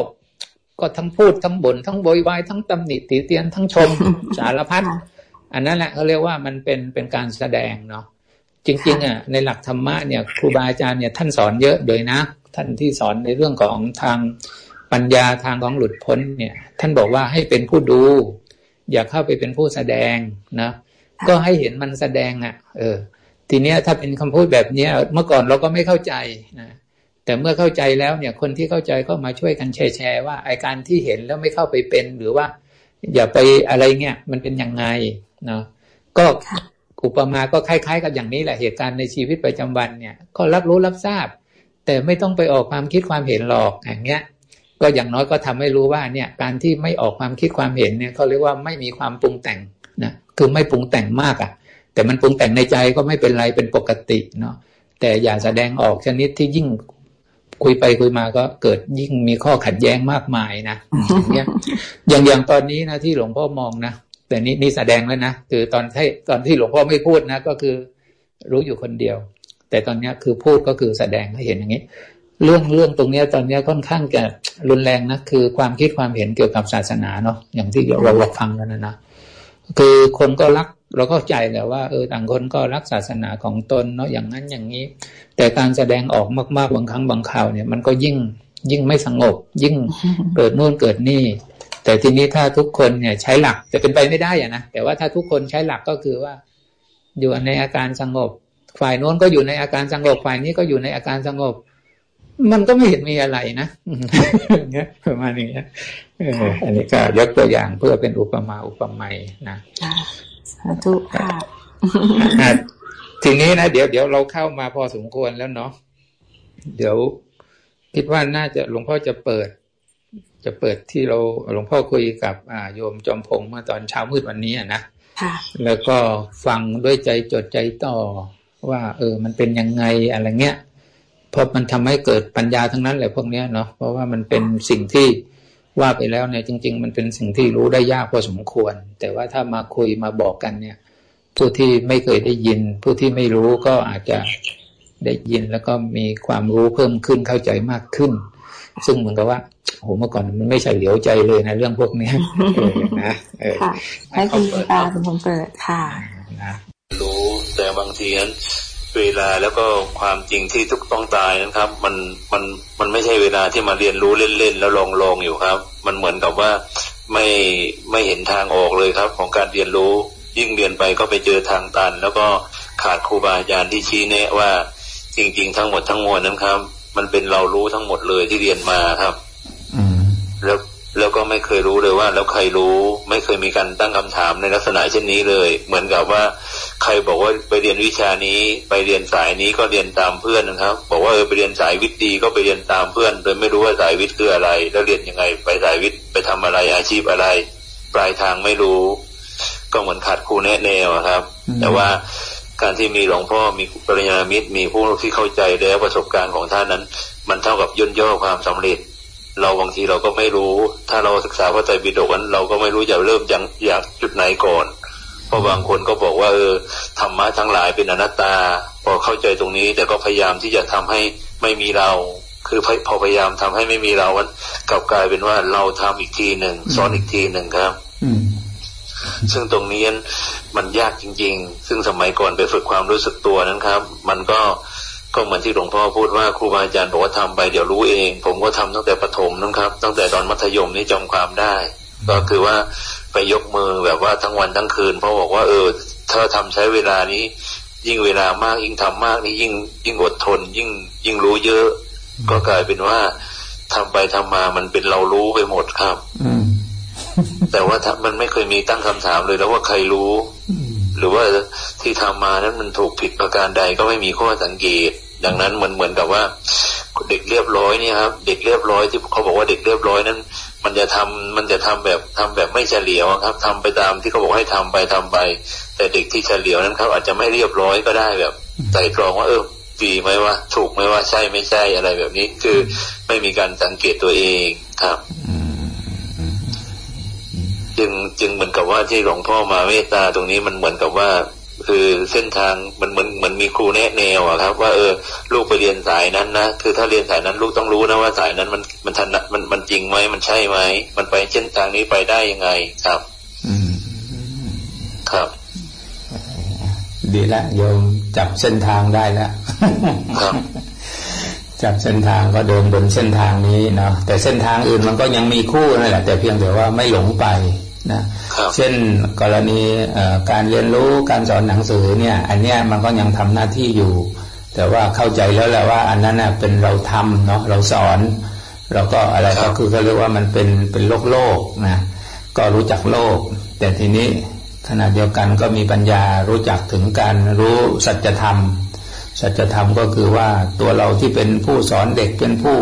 ก็ทั้งพูดทั้งบน่นทั้งโวยวายทั้งตำหนิติเตียนทั้งชมสารพัดอันนั้นแหละเขาเรียกว่ามันเป็นเป็นการแสดงเนาะจริงๆอะในหลักธรรมะเนี่ยครูบาอาจารย์เนี่ยท่านสอนเยอะเลยนะ ท่านที่สอนในเรื่องของทางปัญญาทางของหลุดพ้นเนี่ย ท่านบอกว่าให้เป็นผู้ดู อย่าเข้าไปเป็นผู้แสดงนะก็ให้เห็นมันแสดงอะ เออ ทีเนี้ยถ้าเป็นคำพูดแบบเนี้ย เมื่อก่อนเราก็ไม่เข้าใจนะแต่เมื่อเข้าใจแล้วเนี่ยคนที่เข้าใจก็มาช่วยกันแชร์แชร์ว่าไอการที่เห็นแล้วไม่เข้าไปเป็น หรือว่า อย่าไปอะไรเงี้ยมันเป็นยังไงเนาะก็อุปมาก็คล้าย ๆ กับอย่างนี้แหละเหตุการณ์ในชีวิตประจำวันเนี่ย ก็รับรู้รับทราบ แต่ไม่ต้องไปออกความคิดความเห็นหรอกอย่างเงี้ย ก็อย่างน้อยก็ทำให้รู้ว่าเนี่ยการที่ไม่ออกความคิดความเห็นเนี่ยเขาเรียกว่าไม่มีความปรุงแต่งนะคือไม่ปรุงแต่งมากอะ่ะ แต่มันปรุงแต่งในใจก็ไม่เป็นไรเป็นปกติเนาะแต่อย่าแสดงออกชนิดที่ยิ่งคุยไปคุยมาก็เกิดยิ่งมีข้อขัดแย้งมากมายนะอย่างอย่างอย่างตอนนี้นะที่หลวงพ่อมองนะแต่นี้นี่แสดงแล้วนะคือตอนที่ตอนที่หลวงพ่อไม่พูดนะก็คือรู้อยู่คนเดียว แต่ตอนนี้คือพูดก็คือแสดงให้เห็นอย่างนี้ เรื่องเรื่องตรงนี้ตอนนี้ค่อนข้างจะรุนแรงนะคือความคิดความเห็นเกี่ยวกับศาสนาเนาะอย่างที่เราเราฟังแล้วนะนะคือคนก็รักเราก็ใจแหละว่าเออต่างคนก็รักศาสนาของตนเนาะอย่างนั้นอย่างนี้ แต่การแสดงออกมากๆบางครั้งบางคราวเนี่ยมันก็ยิ่งยิ่งไม่สงบ ยิ่งเกิดนู่นเกิดนี่ แต่ทีนี้ถ้าทุกคนเนี่ยใช้หลักจะเป็นไปไม่ได้อะนะแต่ว่าถ้าทุกคนใช้หลักก็คือว่า อยู่ในอาการสงบ ฝ่ายโน้นก็อยู่ในอาการสงบฝ่ายนี้ก็อยู่ในอาการสงบ มันก็ไม่เห็นมีอะไรนะเงี้ยประมาณนี้อันนี้ก็ยกตัวอย่างเพื่อเป็นอุปมาอุปไมยนะสาธุค่ะทีนี้นะเดี๋ยวเดี๋ยวเราเข้ามาพอสมควรแล้วเนาะเดี๋ยวคิดว่าน่าจะหลวงพ่อจะเปิด จะเปิดที่เราหลวงพ่อคุยกับอ่าโยมจอมพงเมื่อตอนเช้ามืดวันนี้นะแล้วก็ฟังด้วยใจจดใจต่อว่า เออ มันเป็นยังไงอะไรเงี้ย เพราะมันทำให้เกิดปัญญาทั้งนั้นแหละพวกเนี้ยเนาะเพราะว่ามันเป็นสิ่งที่ว่าไปแล้วเนี่ยจริง ๆ มันเป็นสิ่งที่รู้ได้ยากพอสมควร แต่ว่าถ้ามาคุยมาบอกกันเนี่ย ผู้ที่ไม่เคยได้ยิน ผู้ที่ไม่รู้ก็อาจจะได้ยินแล้วก็มีความรู้เพิ่มขึ้นเข้าใจมากขึ้น ซึ่งเหมือนกับว่าโหเมื่อก่อนมันไม่ใช่เหลียวใจเลยนะเรื่องพวกนี้นะค่ะให้คุณตาเป็นคนเปิดค่ะ รู้แต่บางทีนั้น เวลาแล้วก็ความจริงที่ทุกต้องตายนะครับ มันมันมันไม่ใช่เวลาที่มาเรียนรู้เล่นๆแล้วลองลองอยู่ครับ มันเหมือนกับว่าไม่ไม่เห็นทางออกเลยครับ ของการเรียนรู้ยิ่งเรียนไปก็ไปเจอทางตัน แล้วก็ขาดครูบาอาจารย์ที่ชี้แนะว่าจริง ๆ ทั้งหมดทั้งมวลนั้นครับ มันเป็นเรารู้ทั้งหมดเลยที่เรียนมาครับแล้ว แล้วก็ไม่เคยรู้เลยว่า แล้วใครรู้ ไม่เคยมีการตั้งคำถามในลักษณะเช่นนี้เลย เหมือนกับว่าใครบอกว่าไปเรียนวิชานี้ ไปเรียนสายนี้ก็เรียนตามเพื่อนนะครับ บอกว่าเออไปเรียนสายวิทย์ดีก็ไปเรียนตามเพื่อนโดยไม่รู้ว่าสายวิทย์คืออะไร แล้วเรียนยังไง ไปสายวิทย์ไปทำอะไรอาชีพอะไร ปลายทางไม่รู้ ก็เหมือนขาดครูแนะแนวครับ แต่ว่าการที่มีหลวงพ่อมีปริญญามิตร มีผู้ที่เข้าใจแล้วประสบการณ์ของท่านนั้น มันเท่ากับย่นย่อความสำเร็จ เราบางทีเราก็ไม่รู้ ถ้าเราศึกษาพระไตรปิฎกนั้นเราก็ไม่รู้จะเริ่มจากอยากจุดไหนก่อน เพราะบางคนก็บอกว่าเออธรรมะทั้งหลายเป็นอนัตตา พอเข้าใจตรงนี้ แต่ก็พยายามที่จะทำให้ไม่มีเรา คือพอพยายามทำให้ไม่มีเราวันกลับกลายเป็นว่าเราทำอีกทีหนึ่งสอนอีกทีหนึ่งครับซึ่งตรงนี้มันยากจริง ๆ ซึ่งสมัยก่อนไปฝึกความรู้สึกตัวนั้นครับ มันก็ ก็เหมือนที่หลวงพ่อพูดว่าครูบาอาจารย์บอกว่าทำไปเดี๋ยวรู้เอง ผมก็ทำตั้งแต่ประถมนะครับ ตั้งแต่ตอนมัธยมนี่จำความได้ ก็คือว่าไปยกมือแบบว่าทั้งวันทั้งคืนเพราะบอกว่าเออถ้าทำใช้เวลานี้ ยิ่งเวลามากยิ่งทำมากนี่ยิ่งยิ่งอดทน ยิ่งยิ่งรู้เยอะ ก็กลายเป็นว่าทำไปทำมามันเป็นเรารู้ไปหมดครับ อืมแต่ว่าถ้ามันไม่เคยมีตั้งคำถามเลยแล้วว่าใครรู้ หรือว่าที่ทำมานั้นมันถูกผิดประการใดก็ไม่มีข้อสังเกต ดังนั้นเหมือนเหมือนกับว่า เด็กเรียบร้อยนี่ครับ เด็กเรียบร้อยที่เขาบอกว่าเด็กเรียบร้อยนั้น มันจะทำมันจะทำแบบทำแบบไม่เฉลียวครับทำไปตามที่เขาบอกให้ทำไปทำไป แต่เด็กที่เฉลียวนั้นเขาอาจจะไม่เรียบร้อยก็ได้แบบใส่ตรองว่าเออดีไหมว่าถูกไหมว่าใช่ไม่ใช่อะไรแบบนี้ คือไม่มีการสังเกตตัวเองครับ จึงจึงเหมือนกับว่าที่หลวงพ่อมาเมตตาตรงนี้มันเหมือนกับว่า คือเส้นทางมันเหมือนเหมือนมีครูแนะแนวอะครับ ว่าเออลูกไปเรียนสายนั้นนะคือถ้าเรียนสายนั้นลูกต้องรู้นะว่าสายนั้นมันมันทันมันมันจริงไหมมันใช่ไหมมันไปเส้นทางนี้ไปได้ยังไงครับ อืมครับ ดีละโยมจับเส้นทางได้แล้วครับจับเส้นทางก็เดินบนเส้นทางนี้เนาะแต่เส้นทางอื่นมันก็ยังมีคู่นั่นแหละแต่เพียงแต่ว่าไม่หลงไป นะครับเช่นกรณีเอ่อการเรียนรู้การสอนหนังสือเนี่ย อันเนี้ยมันก็ยังทำหน้าที่อยู่ แต่ว่าเข้าใจแล้วแหละว่า อันนั้นน่ะเป็นเราทำเนาะเราสอน เราก็อะไรครัก็บคือเขาเรียกว่ามันเป็นเป็นโลกโลกนะก็รู้จักโลก แต่ทีนี้ขณะเดียวกันก็มีปัญญารู้จักถึงการรู้สัจธรรม สัจธรรมก็คือว่าตัวเราที่เป็นผู้สอนเด็กเป็นผู้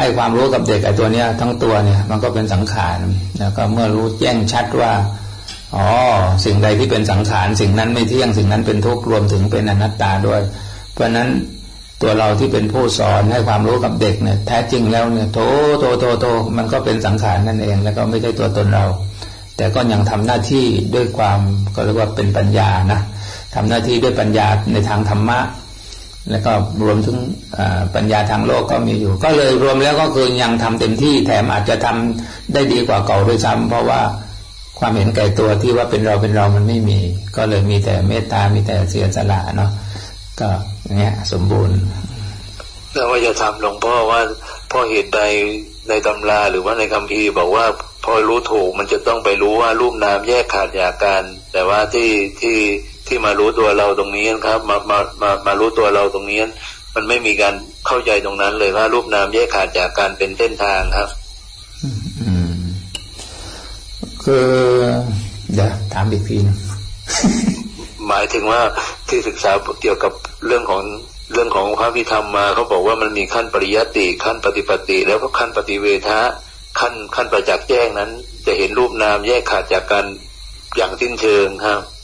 ให้ความรู้กับเด็กไอ้ตัวเนี้ยทั้งตัวเนี่ยมันก็เป็นสังขารแล้วก็เมื่อรู้แจ้งชัดว่าอ๋อสิ่งใดที่เป็นสังขารสิ่งนั้นไม่เที่ยงสิ่งนั้นเป็นทุกข์รวมถึงเป็นอนัตตาด้วย เพราะฉะนั้นตัวเราที่เป็นผู้สอนให้ความรู้กับเด็กเนี่ยแท้จริงแล้วเนี่ยโตโตโตโตมันก็เป็นสังขารนั่นเอง แล้วก็ไม่ใช่ตัวตนเรา แต่ก็ยังทำหน้าที่ด้วยความก็เรียกว่าเป็นปัญญานะทำหน้าที่ด้วยปัญญาในทางธรรมะ แล้วก็รวมถึงปัญญาทางโลกก็มีอยู่ ก็เลยรวมแล้วก็คือยังทำเต็มที่แถมอาจจะทำได้ดีกว่าเก่าด้วยซ้ำเพราะว่าความเห็นแก่ตัวที่ว่าเป็นเราเป็นเรามันไม่มี ก็เลยมีแต่เมตตามีแต่เสียสละเนาะก็เงี้ยสมบูรณ์แล้วว่าจะทำหลวงพ่อว่าพ่อเหตุใดในตำราหรือว่าในคัมภีร์บอกว่าพอรู้ถูกมันจะต้องไปรู้ว่ารูปนามแยกขาดจากกัน แต่ว่าที่ที่ ที่มารู้ตัวเราตรงนี้นะครับ มามามามารู้ตัวเราตรงนี้มันไม่มีการเข้าใจตรงนั้นเลยว่ารูปนามแยกขาดจากการเป็นเส้นทางครับอืมคือเดี๋ยวถามอีกทีหนึงหมายถึงว่าที่ศึกษาเกี่ยวกับเรื่องของเรื่องของพระพิธรรมมาเขาบอกว่ามันมีขั้นปริยัติขั้นปฏิปติ แล้วก็ขั้นปฏิเวทะขั้นขั้นประจักษ์แจ้งนั้น จะเห็นรูปนามแยกขาดจากกันอย่างสิ้นเชิงครับอืมอืมอืม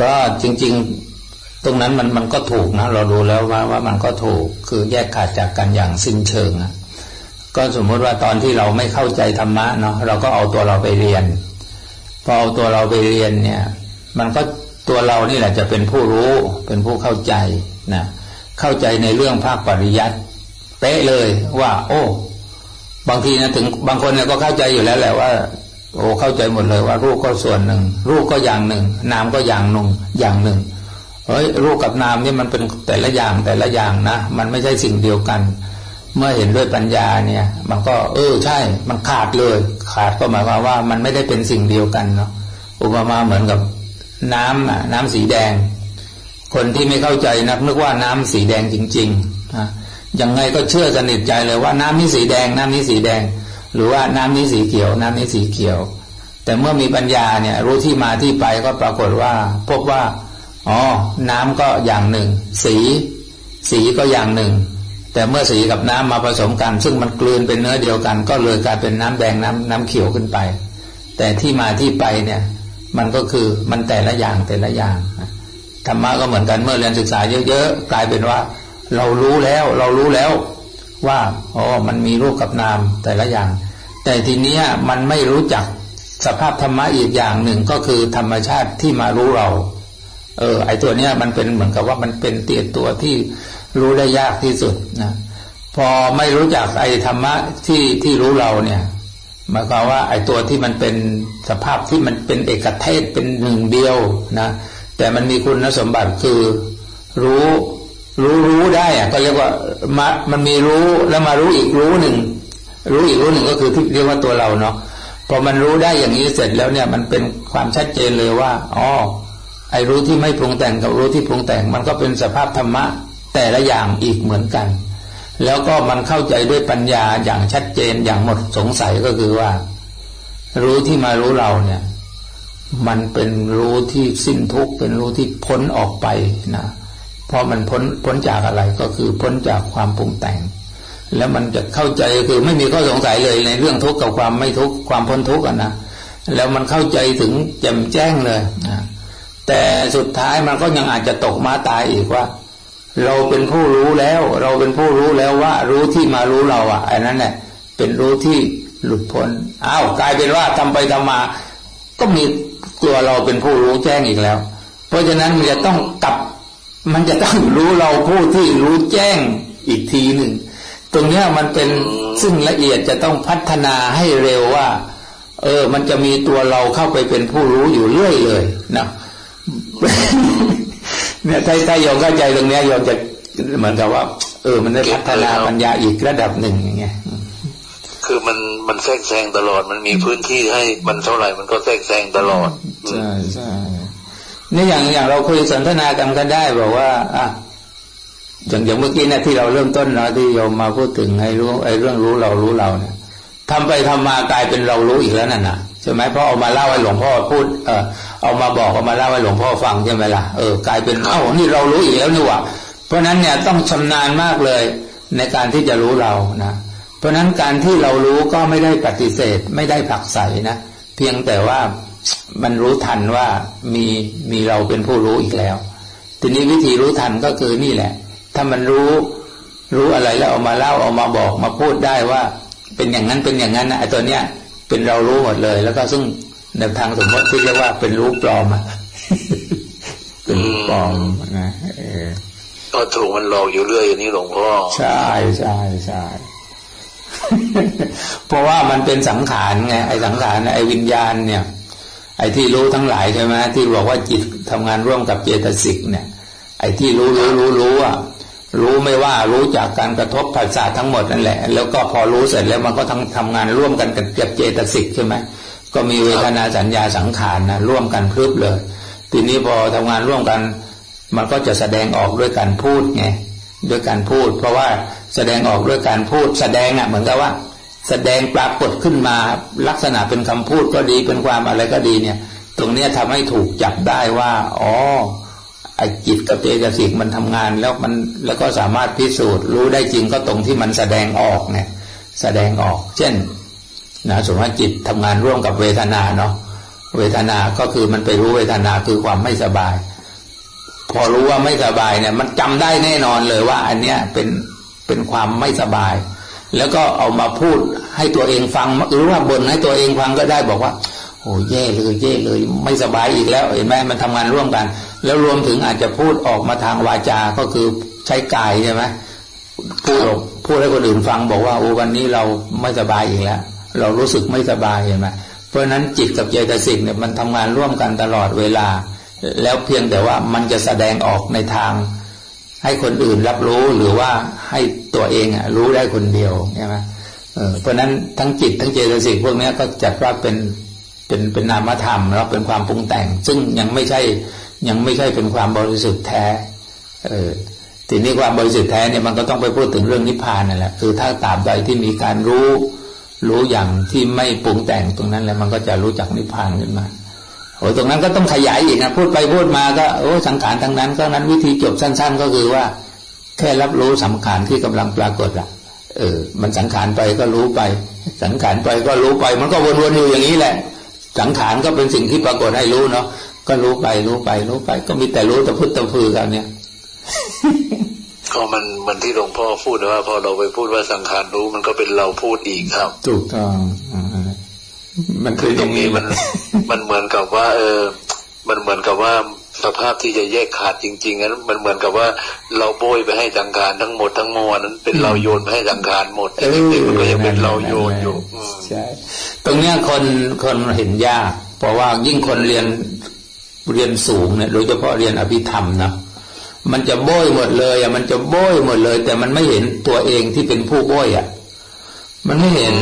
ก็จริง ๆ ตรงนั้นมันมันก็ถูกนะ เราดูแล้วว่าว่ามันก็ถูกคือแยกขาดจากกันอย่างสิ้นเชิงอะก็สมมติว่าตอนที่เราไม่เข้าใจธรรมะเนาะเราก็เอาตัวเราไปเรียน พอเอาตัวเราไปเรียนเนี่ย มันก็ตัวเรานี่แหละจะเป็นผู้รู้เป็นผู้เข้าใจนะเข้าใจในเรื่องภาคปริยัติเป๊ะเลยว่า โอ้ บางทีนะถึงบางคนเนี่ยก็เข้าใจอยู่แล้วแหละว่า โอ้เข้าใจหมดเลยว่า รูปก็ส่วนหนึ่ง รูปก็อย่างหนึ่ง นามก็อย่างหนึ่งอย่างหนึ่งเฮ้ยรูปกับนามนี่มันเป็นแต่ละอย่างแต่ละอย่างนะมันไม่ใช่สิ่งเดียวกัน เมื่อเห็นด้วยปัญญาเนี่ย มันก็ เออใช่ มันขาดเลย ขาดก็หมายความว่ามันไม่ได้เป็นสิ่งเดียวกันเนาะอุปมาเหมือนกับน้ำอะน้ำสีแดง คนที่ไม่เข้าใจนักนึกว่าน้ำสีแดงจริงๆนะยังไงก็เชื่อสนิทใจเลยว่าน้ำนี้สีแดง น้ำนี้สีแดง หรือว่าน้ำนี้สีเขียว น้ำนี้สีเขียว แต่เมื่อมีปัญญาเนี่ยรู้ที่มาที่ไปก็ปรากฏว่า พบว่าอ๋อน้ำก็อย่างหนึ่ง สี สีก็อย่างหนึ่ง แต่เมื่อสีกับน้ำมาผสมกัน ซึ่งมันกลืนเป็นเนื้อเดียวกัน ก็เลยกลายเป็นน้ำแดงน้ำน้ำเขียวขึ้นไป แต่ที่มาที่ไปเนี่ย มันก็คือมันแต่ละอย่างแต่ละอย่างธรรมะก็เหมือนกันเมื่อเรียนศึกษาเยอะๆกลายเป็นว่า เรารู้แล้ว เรารู้แล้วว่าอ๋อมันมีรูปกับนามแต่ละอย่าง แต่ทีเนี้ยมันไม่รู้จักสภาพธรรมะอีกอย่างหนึ่งก็คือธรรมชาติที่มารู้เรา เออ ไอตัวเนี้ยมันเป็นเหมือนกับว่ามันเป็นเตียตัวที่รู้ได้ยากที่สุดนะพอไม่รู้จักไอธรรมะที่ที่รู้เราเนี่ยหมายความว่าไอตัวที่มันเป็นสภาพที่มันเป็นเอกเทศเป็นหนึ่งเดียวนะแต่มันมีคุณสมบัติคือรู้รู้รู้ได้อะก็เรียกว่ามามันมีรู้แล้วมารู้อีกรู้หนึ่ง รู้อีกรู้หนึ่งก็คือที่เรียกว่าตัวเราเนาะพอมันรู้ได้อย่างนี้เสร็จแล้วเนี่ยมันเป็นความชัดเจนเลยว่าอ๋อไอ้รู้ที่ไม่ปรุงแต่งกับรู้ที่ปรุงแต่ง มันก็เป็นสภาพธรรมะแต่ละอย่างอีกเหมือนกัน แล้วก็มันเข้าใจด้วยปัญญาอย่างชัดเจนอย่างหมดสงสัยก็คือว่า รู้ที่มารู้เราเนี่ย มันเป็นรู้ที่สิ้นทุกข์เป็นรู้ที่พ้นออกไปนะเพราะมันพ้นพ้นจากอะไรก็คือพ้นจากความปรุงแต่ง แล้วมันจะเข้าใจคือไม่มีข้อสงสัยเลยในเรื่องทุกข์กับความไม่ทุกข์ความพ้นทุกข์นะแล้วมันเข้าใจถึงแจ่มแจ้งเลยนะแต่สุดท้ายมันก็ยังอาจจะตกมาตายอีกว่า เราเป็นผู้รู้แล้ว เราเป็นผู้รู้แล้วว่า รู้ที่มารู้เราอะอันนั้นแหละเป็นรู้ที่หลุดพ้นอ้าวกลายเป็นว่าทำไปทำมา ก็มีตัวเราเป็นผู้รู้แจ้งอีกแล้ว เพราะฉะนั้นมันจะต้องกลับ มันจะต้องรู้เราผู้ที่รู้แจ้งอีกทีหนึ่ง ตรงนี้มันเป็นซึ่งละเอียดจะต้องพัฒนาให้เร็วว่า เออ มันจะมีตัวเราเข้าไปเป็นผู้รู้อยู่เรื่อยเลยนะเนี่ยถ้าถ้าโยมเข้าใจตรงนี้โยมจะเหมือนกับว่า เออ มันได้พัฒนาปัญญาอีกระดับหนึ่งอย่างเงี้ยคือมันมันแทรกแซงตลอด มันมีพื้นที่ให้มันเท่าไหร่มันก็แทรกแซงตลอดใช่ใช่นี่อย่างอย่างเราคุยสนทนากันกันได้บอกว่า อะ อย่างอย่างเมื่อกี้นี่ยที่เราเริ่มต้นนะที่โยมมาพูดถึงไอ้รู้ไอ้เรื่องรู้เรารู้เราเนี่ยทำไปทำมากลายเป็นเรารู้อีกแล้วนั่นนะใช่ไหมเพราะเอามาเล่าให้หลวงพ่อพูด เออเอามาบอกเอามาเล่าให้หลวงพ่อฟังใช่ไหมล่ะเออกลายเป็นเอ้านี่เรารู้อีกแล้วนี่วะเพราะนั้นเนี่ยต้องชำนาญมากเลยในการที่จะรู้เรานะ เพราะนั้นการที่เรารู้ก็ไม่ได้ปฏิเสธ ไม่ได้ผักใสนะเพียงแต่ว่ามันรู้ทันว่ามีมีเราเป็นผู้รู้อีกแล้ว ทีนี้วิธีรู้ทันก็คือนี่แหละ ถ้ามันรู้รู้อะไรแล้วเอามาเล่าเอามาบอกมาพูดได้ว่า เป็นอย่างนั้นเป็นอย่างนั้นนะไอ้ตัวเนี้ย เป็นเรารู้หมดเลย แล้วก็ซึ่งในทางสมมติที่เรียกว่าเป็นรู้ปลอมเป็นรู้ปลอมนะก็ถูกมันหลอกอยู่เรื่อยอย่างนี้หลวงพ่อใช่ใช่ใช่เพราะว่ามันเป็นสังขารไงไอ้สังขารไอ้วิญญาณเนี่ย ไอ้ที่รู้ทั้งหลายใช่ไหมที่บอกว่าจิตทำงานร่วมกับเจตสิกเนี่ย ไอ้ที่รู้รู้รู้รู้อะ รู้ไม่ว่ารู้จากการกระทบภาษาทั้งหมดนั่นแหละ แล้วก็พอรู้เสร็จแล้วมันก็ทั้งทำงานร่วมกันกับเจตสิกใช่ไหมก็มีเวทนาสัญญาสังขารนะร่วมกันพรึบเลย ทีนี้พอทำงานร่วมกัน มันก็จะแสดงออกด้วยการพูดไงด้วยการพูด เพราะว่าแสดงออกด้วยการพูด แสดงอะเหมือนกับว่า แสดงปรากฏขึ้นมาลักษณะเป็นคำพูดก็ดีเป็นความอะไรก็ดีเนี่ย ตรงนี้ทำให้ถูกจับได้ว่าอ๋อ ไอ้จิตกับเจตสิกมันทำงานแล้วมันแล้วก็สามารถพิสูจน์รู้ได้จริงก็ตรงที่มันแสดงออกเนี่ย แสดงออก เช่นนะสมมติจิตทำงานร่วมกับเวทนาเนาะเวทนาก็คือมันไปรู้เวทนาคือความไม่สบาย พอรู้ว่าไม่สบายเนี่ย มันจำได้แน่นอนเลยว่า อันเนี้ยเป็นเป็นความไม่สบาย แล้วก็เอามาพูดให้ตัวเองฟังหรือว่าบ่นให้ตัวเองฟังก็ได้บอกว่าโอ้แย่เลยแย่เลย ไม่สบายอีกแล้วเห็นไหมมันทำงานร่วมกัน แล้วรวมถึงอาจจะพูดออกมาทางวาจา ก็คือใช้กายใช่ไหมพูดพูดให้คนอื่นฟังบอกว่าโอ้วันนี้เราไม่สบายอีกแล้วเรารู้สึกไม่สบายเห็นไหมเพราะฉะนั้นจิตกับเจตสิกเนี่ยมันทำงานร่วมกันตลอดเวลา แล้วเพียงแต่ว่ามันจะแสดงออกในทาง ให้คนอื่นรับรู้หรือว่าให้ตัวเองอะรู้ได้คนเดียวใช่ไหมเพราะนั้นทั้งจิตทั้งเจตสิกพวกนี้ก็จัดว่าเป็นเป็นเป็นนามธรรมแล้วเป็นความปรุงแต่ง ซึ่งยังไม่ใช่ ยังไม่ใช่เป็นความบริสุทธิ์แท้ เออทีนี้ความบริสุทธิ์แท้เนี่ยมันก็ต้องไปพูดถึงเรื่องนิพพานนั่นแหละคือถ้าตราบใดที่มีการรู้รู้อย่างที่ไม่ปรุงแต่งตรงนั้นแล้วมันก็จะรู้จักนิพพานขึ้นมาโอ้ตรงนั้นก็ต้องขยายอีกนะพูดไปพูดมาก็โอ้สังขารทั้งนั้นก็นั้นวิธีจบสั้น ๆ ก็คือว่า แค่รับรู้สังขารที่กำลังปรากฏอะเออ มันสังขารไปก็รู้ไป สังขารไปก็รู้ไป มันก็วนๆอยู่อย่างนี้แหละ สังขารก็เป็นสิ่งที่ปรากฏให้รู้เนาะ ก็รู้ไปรู้ไปรู้ไป ก็มีแต่รู้แต่พุทธพือกันเนี่ยก็มันมันที่หลวงพ่อพูดว่า พอเราไปพูดว่าสังขารรู้มันก็เป็นเราพูดอีกครับ ถูกต้องมันคือตรงนี้มันมันเหมือนกับว่า เออ มันเหมือนกับว่าสภาพที่จะแยกขาดจริงๆนั้นมันเหมือนกับว่าเราโบยไปให้สังขารทั้งหมดทั้งมวลนั้นเป็นเราโยนไปให้สังขารหมดแต่จริงๆมันก็ยังเป็นเราโยนอยู่ใช่ตรงเนี้ยคนคนเห็นยากเพราะว่ายิ่งคนเรียน เรียนสูงเนี่ยโดยเฉพาะเรียนอภิธรรมนะมันจะโบยหมดเลยอะมันจะโบยหมดเลย แต่มันไม่เห็นตัวเองที่เป็นผู้โบยอะ มันไม่เห็น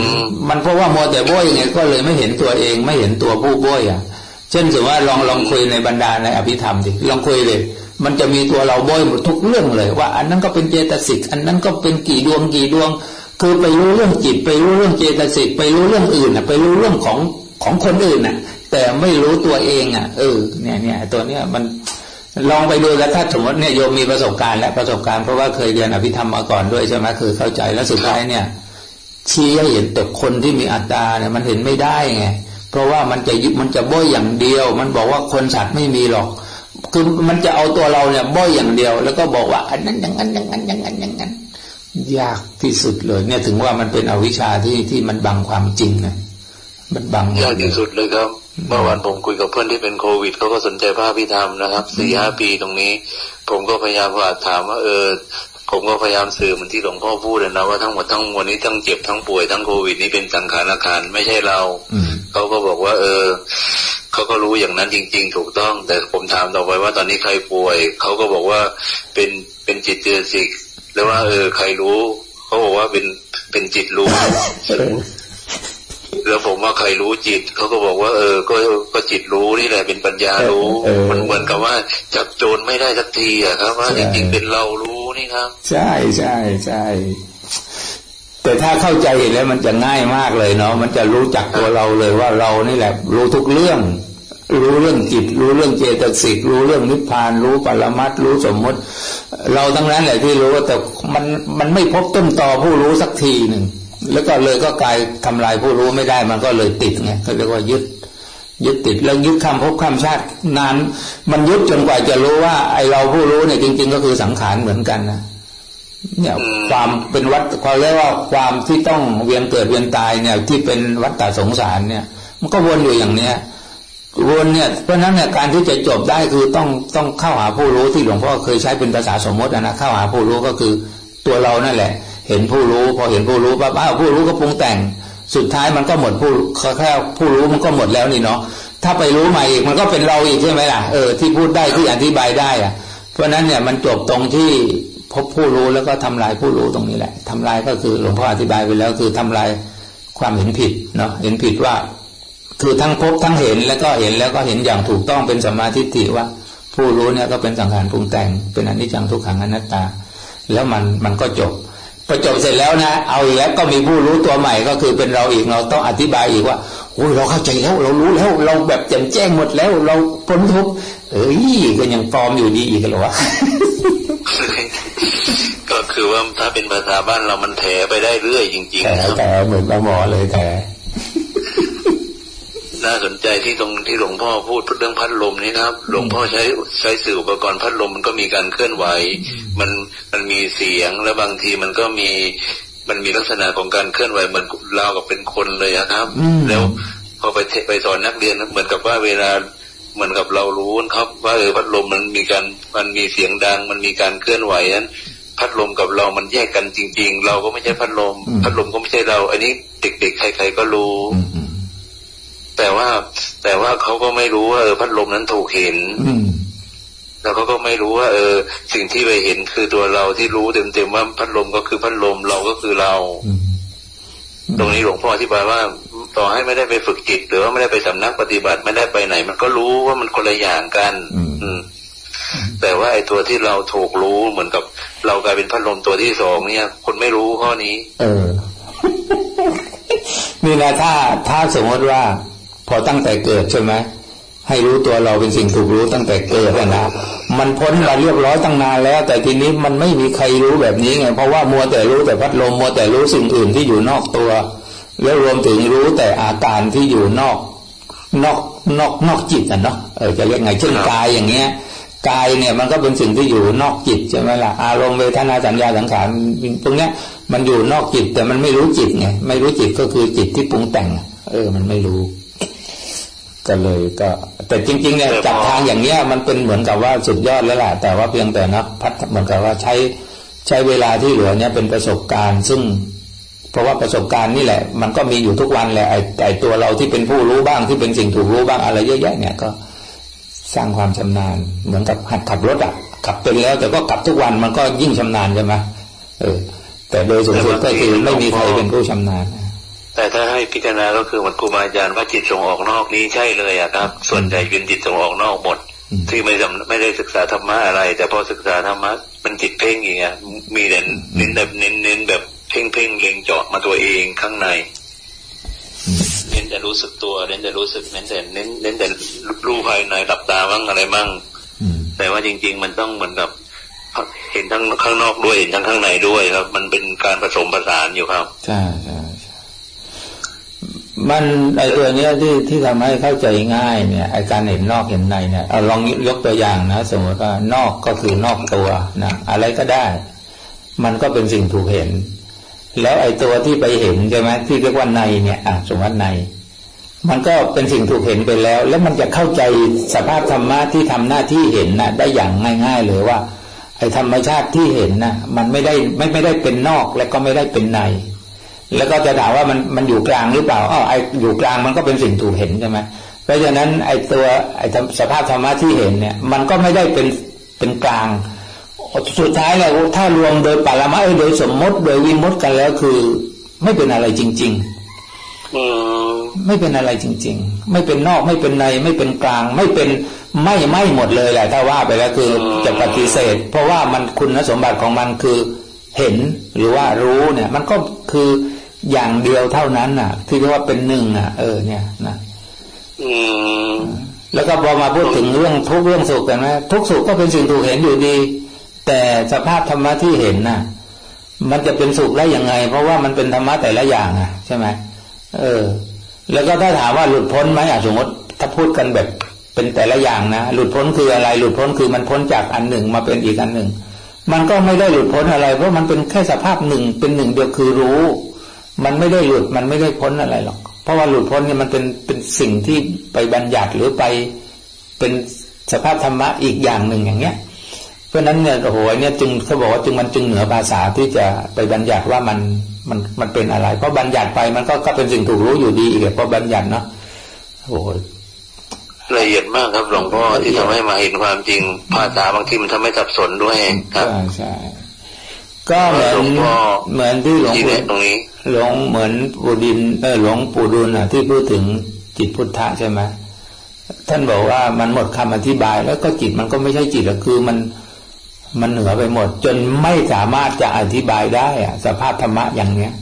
มันเพราะว่ามัวแต่โบยไงก็เลยไม่เห็นตัวเอง ไม่เห็นตัวผู้โบยอะ เช่นสมมติว่าลองลองคุยในบรรดาในอภิธรรมดิลองคุยเลย มันจะมีตัวเราโบยหมดทุกเรื่องเลย ว่า อันนั้นก็เป็นเจตสิกอันนั้นก็เป็นกี่ดวงกี่ดวง คือไปรู้เรื่องจิต ไปรู้เรื่องเจตสิกไปรู้เรื่องอื่นอะ ไปรู้เรื่องของของคนอื่นอะ แต่ไม่รู้ตัวเองอะเออเนี่ยเนี่ยตัวเนี้ยมันลองไปดูแล้วถ้าสมมติเนี่ยโยมมีประสบการณ์และประสบการณ์เพราะว่าเคยเรียนอภิธรรมมาก่อนด้วยใช่ไหมคือเข้าใจแล้วสุดท้ายเนี่ยชี้ให้เห็นแต่คนที่มีอัตตาเนี่ยมันเห็นไม่ได้ไงเพราะว่ามันจะยึดมันจะบ่อยอย่างเดียว มันบอกว่าคนสัตว์ไม่มีหรอก คือมันจะเอาตัวเราเนี่ยบ่อยอย่างเดียว แล้วก็บอกว่า อันนั้นอย่างนั้นอย่างนั้นอย่างนั้นอย่างนั้น ยากที่สุดเลย เนี่ยถึงว่ามันเป็นอวิชชาที่ที่มันบังความจริงนะ มันบังยากที่สุดเลยครับเมื่อวานผมคุยกับเพื่อนที่เป็นโควิดเขาก็สนใจภาพพิธรรมนะครับสี่ห้าปีตรงนี้ ผมก็พยายามว่าถามว่าเออผมก็พยายามสื่อเหมือนที่หลวงพ่อพูดนะว่าทั้งหมดทั้งมวลนี้ทั้งเจ็บทั้งป่วยทั้งโควิดนี้เป็นสังขารอาคารไม่ใช่เราเขาก็บอกว่า เออเขาก็รู้อย่างนั้นจริง ๆ ถูกต้อง แต่ผมถามต่อไปว่าตอนนี้ใครป่วยเขาก็บอกว่าเป็นเป็นจิตเจสิกแล้วว่า เออ ใครรู้เขาบอกว่าเป็นเป็นจิตรู้ แล้วผมว่าใครรู้จิตเขาก็บอกว่า เออ ก็ก็จิตรู้นี่แหละเป็นปัญญารู้ มันเหมือนกับว่าจับโจรไม่ได้สักทีอะครับ ว่าจริงๆเป็นเรารู้นี่ครับ ใช่ใช่ใช่แต่ถ้าเข้าใจเห็นแล้วมันจะง่ายมากเลยเนาะมันจะรู้จักตัวเราเลยว่าเรานี่แหละ รู้ทุกเรื่อง รู้เรื่องจิต รู้เรื่องเจตสิกรู้เรื่องนิพพาน รู้ปรมัตรู้สมมติ เราทั้งนั้นแหละที่รู้แต่มันมันไม่พบต้นตอผู้รู้สักทีหนึ่ง แล้วก็เลยก็กลายทำลายผู้รู้ไม่ได้มันก็เลยติดไงเขาเรียกว่ายึด ยึดติดแล้วยึดคำพบคำชาตินาน มันยึดจนกว่าจะรู้ว่า ไอเราผู้รู้เนี่ยจริง ๆ ก็คือสังขารเหมือนกันนะเนี่ยความเป็นวัดความเรียกว่าความที่ต้องเวียนเกิดเวียนตายเนี่ย ที่เป็นวัฏฏสงสารเนี่ย มันก็วนอยู่อย่างเนี้ยวนเนี่ยเพราะนั้นเนี่ยการที่จะจบได้คือต้องต้องเข้าหาผู้รู้ที่หลวงพ่อเคยใช้เป็นภาษาสมมตินะเข้าหาผู้รู้ก็คือตัวเรานั่นแหละ เห็นผู้รู้พอเห็นผู้รู้ปั๊บอ้าวผู้รู้ก็ปรุงแต่ง สุดท้ายมันก็หมดผู้แค่ผู้รู้มันก็หมดแล้วนี่เนาะถ้าไปรู้ใหม่อีกมันก็เป็นเราอีกใช่ไหมล่ะเออที่พูดได้ที่อธิบายได้อะเพราะนั้นเนี่ยมันจบตรงที่พบผู้รู้แล้วก็ทำลายผู้รู้ตรงนี้แหละทำลายก็คือหลวงพ่ออธิบายไปแล้วคือทำลายความเห็นผิดเนาะเห็นผิดว่า คือทั้งพบทั้งเห็นแล้วก็เห็นแล้วก็เห็นอย่างถูกต้องเป็นสมาธิิว่า ผู้รู้เนี่ยก็เป็นสังขารปรุงแต่ง เป็นอนิจจังทุกขังอนัตตา แล้วมันมันก็จบ พอจบเสร็จแล้วนะ เอาอีกแล้วก็มีผู้รู้ตัวใหม่ก็คือเป็นเราอีกเราต้องอธิบายอีกว่าโอ้ยเราเข้าใจแล้วเรารู้แล้ว เราแบบแจ่มแจ้งหมดแล้ว เราพ้นทุกข์เอ้ยก็ยังฟอร์มอยู่ดีอีกเหรอวะก็คือว่าถ้าเป็นภาษาบ้านเรามันแถไปได้เรื่อยจริงๆครับแต่เหมือนหมอเลยแต่ น่าสนใจที่ตรงที่หลวงพ่อพูดเรื่องพัดลมนี่นะครับ หลวงพ่อใช้ใช้สื่ออุปกรณ์พัดลมมันก็มีการเคลื่อนไหว มันมันมีเสียงแล้วบางทีมันก็มีมันมีลักษณะของการเคลื่อนไหวเหมือนเรากับเป็นคนเลยครับ แล้วพอไปไปสอนนักเรียนเหมือนกับว่าเวลาเหมือนกับเรารู้ครับ ว่าเออพัดลมมันมีการมันมีเสียงดัง มันมีการเคลื่อนไหวนั้นพัดลมกับเรามันแยกกันจริง ๆ เราก็ไม่ใช่พัดลม พัดลมก็ไม่ใช่เรา อันนี้เด็กๆใครๆก็รู้ แต่ว่าแต่ว่าเขาก็ไม่รู้ว่าเออพัดลมนั้นถูกเห็นแล้วเขาก็ไม่รู้ว่า เออ สิ่งที่ไปเห็นคือตัวเราที่รู้เต็มๆว่าพัดลมก็คือพัดลมเราก็คือเรา ตรงนี้หลวงพ่ออธิบายว่า ต่อให้ไม่ได้ไปฝึกจิต หรือว่าไม่ได้ไปสำนักปฏิบัติไม่ได้ไปไหน มันก็รู้ว่ามันคนละอย่างกัน อืมแต่ว่าไอ้ตัวที่เราถูกรู้เหมือนกับเรากลายเป็นพัดลมตัวที่สองเนี่ย คนไม่รู้ข้อนี้ เออ นี่นะถ้าถ้าสมมติว่าพ อตั้งแต่เกิดใช่ไหมให้รู้ตัวเราเป็นสิ่งถูกรู้ตั้งแต่เกิดนะมันพ้นมาเรียบร้อยตั้งนานแล้ว แต่ทีนี้มันไม่มีใครรู้แบบนี้ไงเพราะว่ามัวแต่รู้แต่พัดลมมัวแต่รู้สิ่งอื่นที่อยู่นอกตัว แล้วรวมถึงรู้แต่อาการที่อยู่นอกนอกนอกนอกจิตอะเนาะเออจะเรียกไงเช่นกายอย่างเงี้ยกายเนี่ยมันก็เป็นสิ่งที่อยู่นอกจิตใช่ไหมล่ะอารมณ์เวทนาสัญญาสังขารตรงเนี้ย มันอยู่นอกจิตแต่มันไม่รู้จิตไงไม่รู้จิตก็คือจิตที่ปรุงแต่ง เออ มันไม่รู้ ก็เลยก็ แต่จริงๆเนี่ยจับทางอย่างเนี้ยมันเป็นเหมือนกับว่าสุดยอดแล้วแหละแต่ว่าเพียงแต่นะพัฒเหมือนกับว่าใช้ใช้เวลาที่เหลือเนี่ยเป็นประสบการณ์ ซึ่ง เพราะว่าประสบการณ์นี่แหละ มันก็มีอยู่ทุกวันแหละไอ้ไอ้ตัวเราที่เป็นผู้รู้บ้างที่เป็นสิ่งถูกรู้บ้างอะไรเยอะแยะเนี่ยก็สร้างความชำนาญ เหมือนกับหัดขับรถอะขับเป็นแล้ว แต่ก็ขับทุกวันมันก็ยิ่งชำนาญใช่ไหมเออแต่โดยสูงสุดก็คือไม่มีใครเป็นผู้ชำนาญ แต่ถ้าให้พิจารณาก็คือมันครูบาอาจารย์ว่าจิตส่งออกนอกนี้ใช่เลยอะครับ ส่วนใหญ่เป็นจิตส่งออกนอกหมด ที่ไม่ไม่ได้ศึกษาธรรมะอะไร แต่พอศึกษาธรรมะมันจิตเพ่งอย่างเงี้ยมีแต่เน้นแบบเน้นเน้นแบบเพ่งเพ่งเล็งเจาะมาตัวเองข้างในเน้นแต่รู้สึกตัวเน้นแต่รู้สึกเน้นแต่เน้นเน้นแต่รู้ภายในหลับตาบ้างอะไรบ้างแต่ว่าจริง ๆ มันต้องเหมือนกับเห็นทั้งข้างนอกด้วยเห็นทั้งข้างในด้วยครับ มันเป็นการผสมผสานอยู่ครับใช่ใช่ มันไอตัวเนี้ยที่ที่ทำให้เข้าใจง่ายเนี่ยไอการเห็นนอกเห็นในเนี่ยเอาลองยกตัวอย่างนะ สมมติว่านอกก็คือนอกตัวนะอะไรก็ได้ มันก็เป็นสิ่งถูกเห็น แล้วไอตัวที่ไปเห็นใช่ไหมที่เรียกว่าในเนี่ยอะสมมติใน มันก็เป็นสิ่งถูกเห็นไปแล้ว แล้วมันจะเข้าใจสภาพธรรมะที่ทำหน้าที่เห็นนะได้อย่างง่าย ๆ เลยว่าไอธรรมชาติที่เห็นนะมันไม่ได้ไม่ไม่ได้เป็นนอกและก็ไม่ได้เป็นใน แล้วก็จะถามว่ามันมันอยู่กลางหรือเปล่าอ๋อไออยู่กลางมันก็เป็นสิ่งถูกเห็นใช่ไหมเพราะฉะนั้นไอตัวไอสภาพธรรมะที่เห็นเนี่ย มันก็ไม่ได้เป็นเป็นกลาง สุดท้ายแล้วถ้ารวมโดยปรมาโดยสมมติ โดยวิมุตกันแล้วคือไม่เป็นอะไรจริง ๆ ไม่เป็นอะไรจริง ๆ ไม่เป็นนอกไม่เป็นใน ไม่เป็นกลาง ไม่เป็นไม่ไม่หมดเลยแหละถ้าว่าไปแล้วคือจะปฏิเสธ เพราะว่ามันคุณสมบัติของมันคือเห็นหรือว่ารู้เนี่ย มันก็คือ อย่างเดียวเท่านั้นน่ะ ที่เรียกว่าเป็นหนึ่งอะ เออ เนี่ยนะแล้วก็พอมาพูดถึงเรื่องทุกเรื่องสุขกันนะทุกสุขก็เป็นสิ่งถูกเห็นอยู่ดี แต่สภาพธรรมะที่เห็นน่ะ มันจะเป็นสุขได้ยังไง เพราะว่ามันเป็นธรรมะแต่ละอย่างอะ ใช่ไหมเออ แล้วก็ถ้าถามว่าหลุดพ้นไหมอะสมมติถ้าพูดกันแบบเป็นแต่ละอย่างนะหลุดพ้นคืออะไร หลุดพ้นคือมันพ้นจากอันหนึ่งมาเป็นอีกอันหนึ่ง มันก็ไม่ได้หลุดพ้นอะไร เพราะมันเป็นแค่สภาพหนึ่งเป็นหนึ่งเดียวคือรู้ มันไม่ได้หลุดมันไม่ได้พ้นอะไรหรอก เพราะว่าหลุดพ้นเนี่ยมันเป็นเป็นสิ่งที่ไปบัญญัติหรือไปเป็นสภาพธรรมะอีกอย่างหนึ่งอย่างเงี้ย เพราะนั้นเนี่ยโอ้โหเนี่ยจึงเขาบอกว่าจึงมันจึงเหนือภาษาที่จะไปบัญญัติว่ามันมันมันเป็นอะไร เพราะบัญญัติไปมันก็ก็เป็นสิ่งถูกรู้อยู่ดีอีกเพราะบัญญัติเนาะโอ้โหละเอียดมากครับหลวงพ่อที่ทำให้มาเห็นความจริงภาษาบางทีมันทำให้สับสนด้วยครับใช่ใช่ ก็เหมือนเหมือนที่หลวงปู่หลวงเหมือนปู่ดินเออหลวงปู่ดุลอะ ที่พูดถึงจิตพุทธะใช่ไหมท่านบอกว่ามันหมดคำอธิบาย แล้วก็จิตมันก็ไม่ใช่จิตแล้วคือมันมันเหนือไปหมด จนไม่สามารถจะอธิบายได้อะสภาพธรรมะอย่างเนี้ย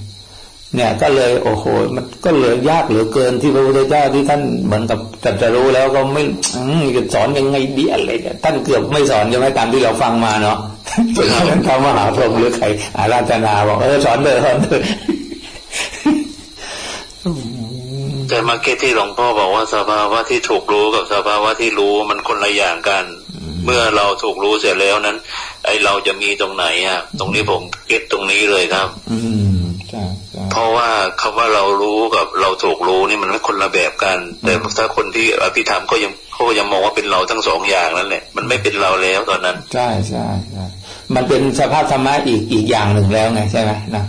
เนี่ยก็เลยโอ้โห มันก็เหลือยากเหลือเกินที่พระพุทธเจ้าที่ท่านเหมือนกับจะจะรู้แล้วก็ไม่จะสอนยังไงดีอะไรท่านเกือบไม่สอนใช่ไหมตามที่เราฟังมาเนาะ จนท่านเขามหาพรหมหรือใครอาราธนาบอกเออสอนเลยสอนเลยแต่มาเก็ตที่หลวงพ่อบอกว่าสภาวะที่ถูกรู้กับสภาวะที่รู้มันคนละอย่างกัน เมื่อเราถูกรู้เสร็จแล้วนั้น ไอเราจะมีตรงไหนอะ ตรงนี้ผมเก็ตตรงนี้เลยครับ อืมเพราะว่าคำว่าเรารู้กับเราถูกรู้นี่มันไม่คนละแบบกัน แต่ถ้าคนที่อภิธรรมก็ยังเขาก็ยังมองว่าเป็นเราทั้งสองอย่างนั่นแหละมันไม่เป็นเราแล้วตอนนั้น ใช่ใช่ใช่ มันเป็นสภาพธรรมะอีกอีกอย่างหนึ่งแล้วไงใช่ไหมนะ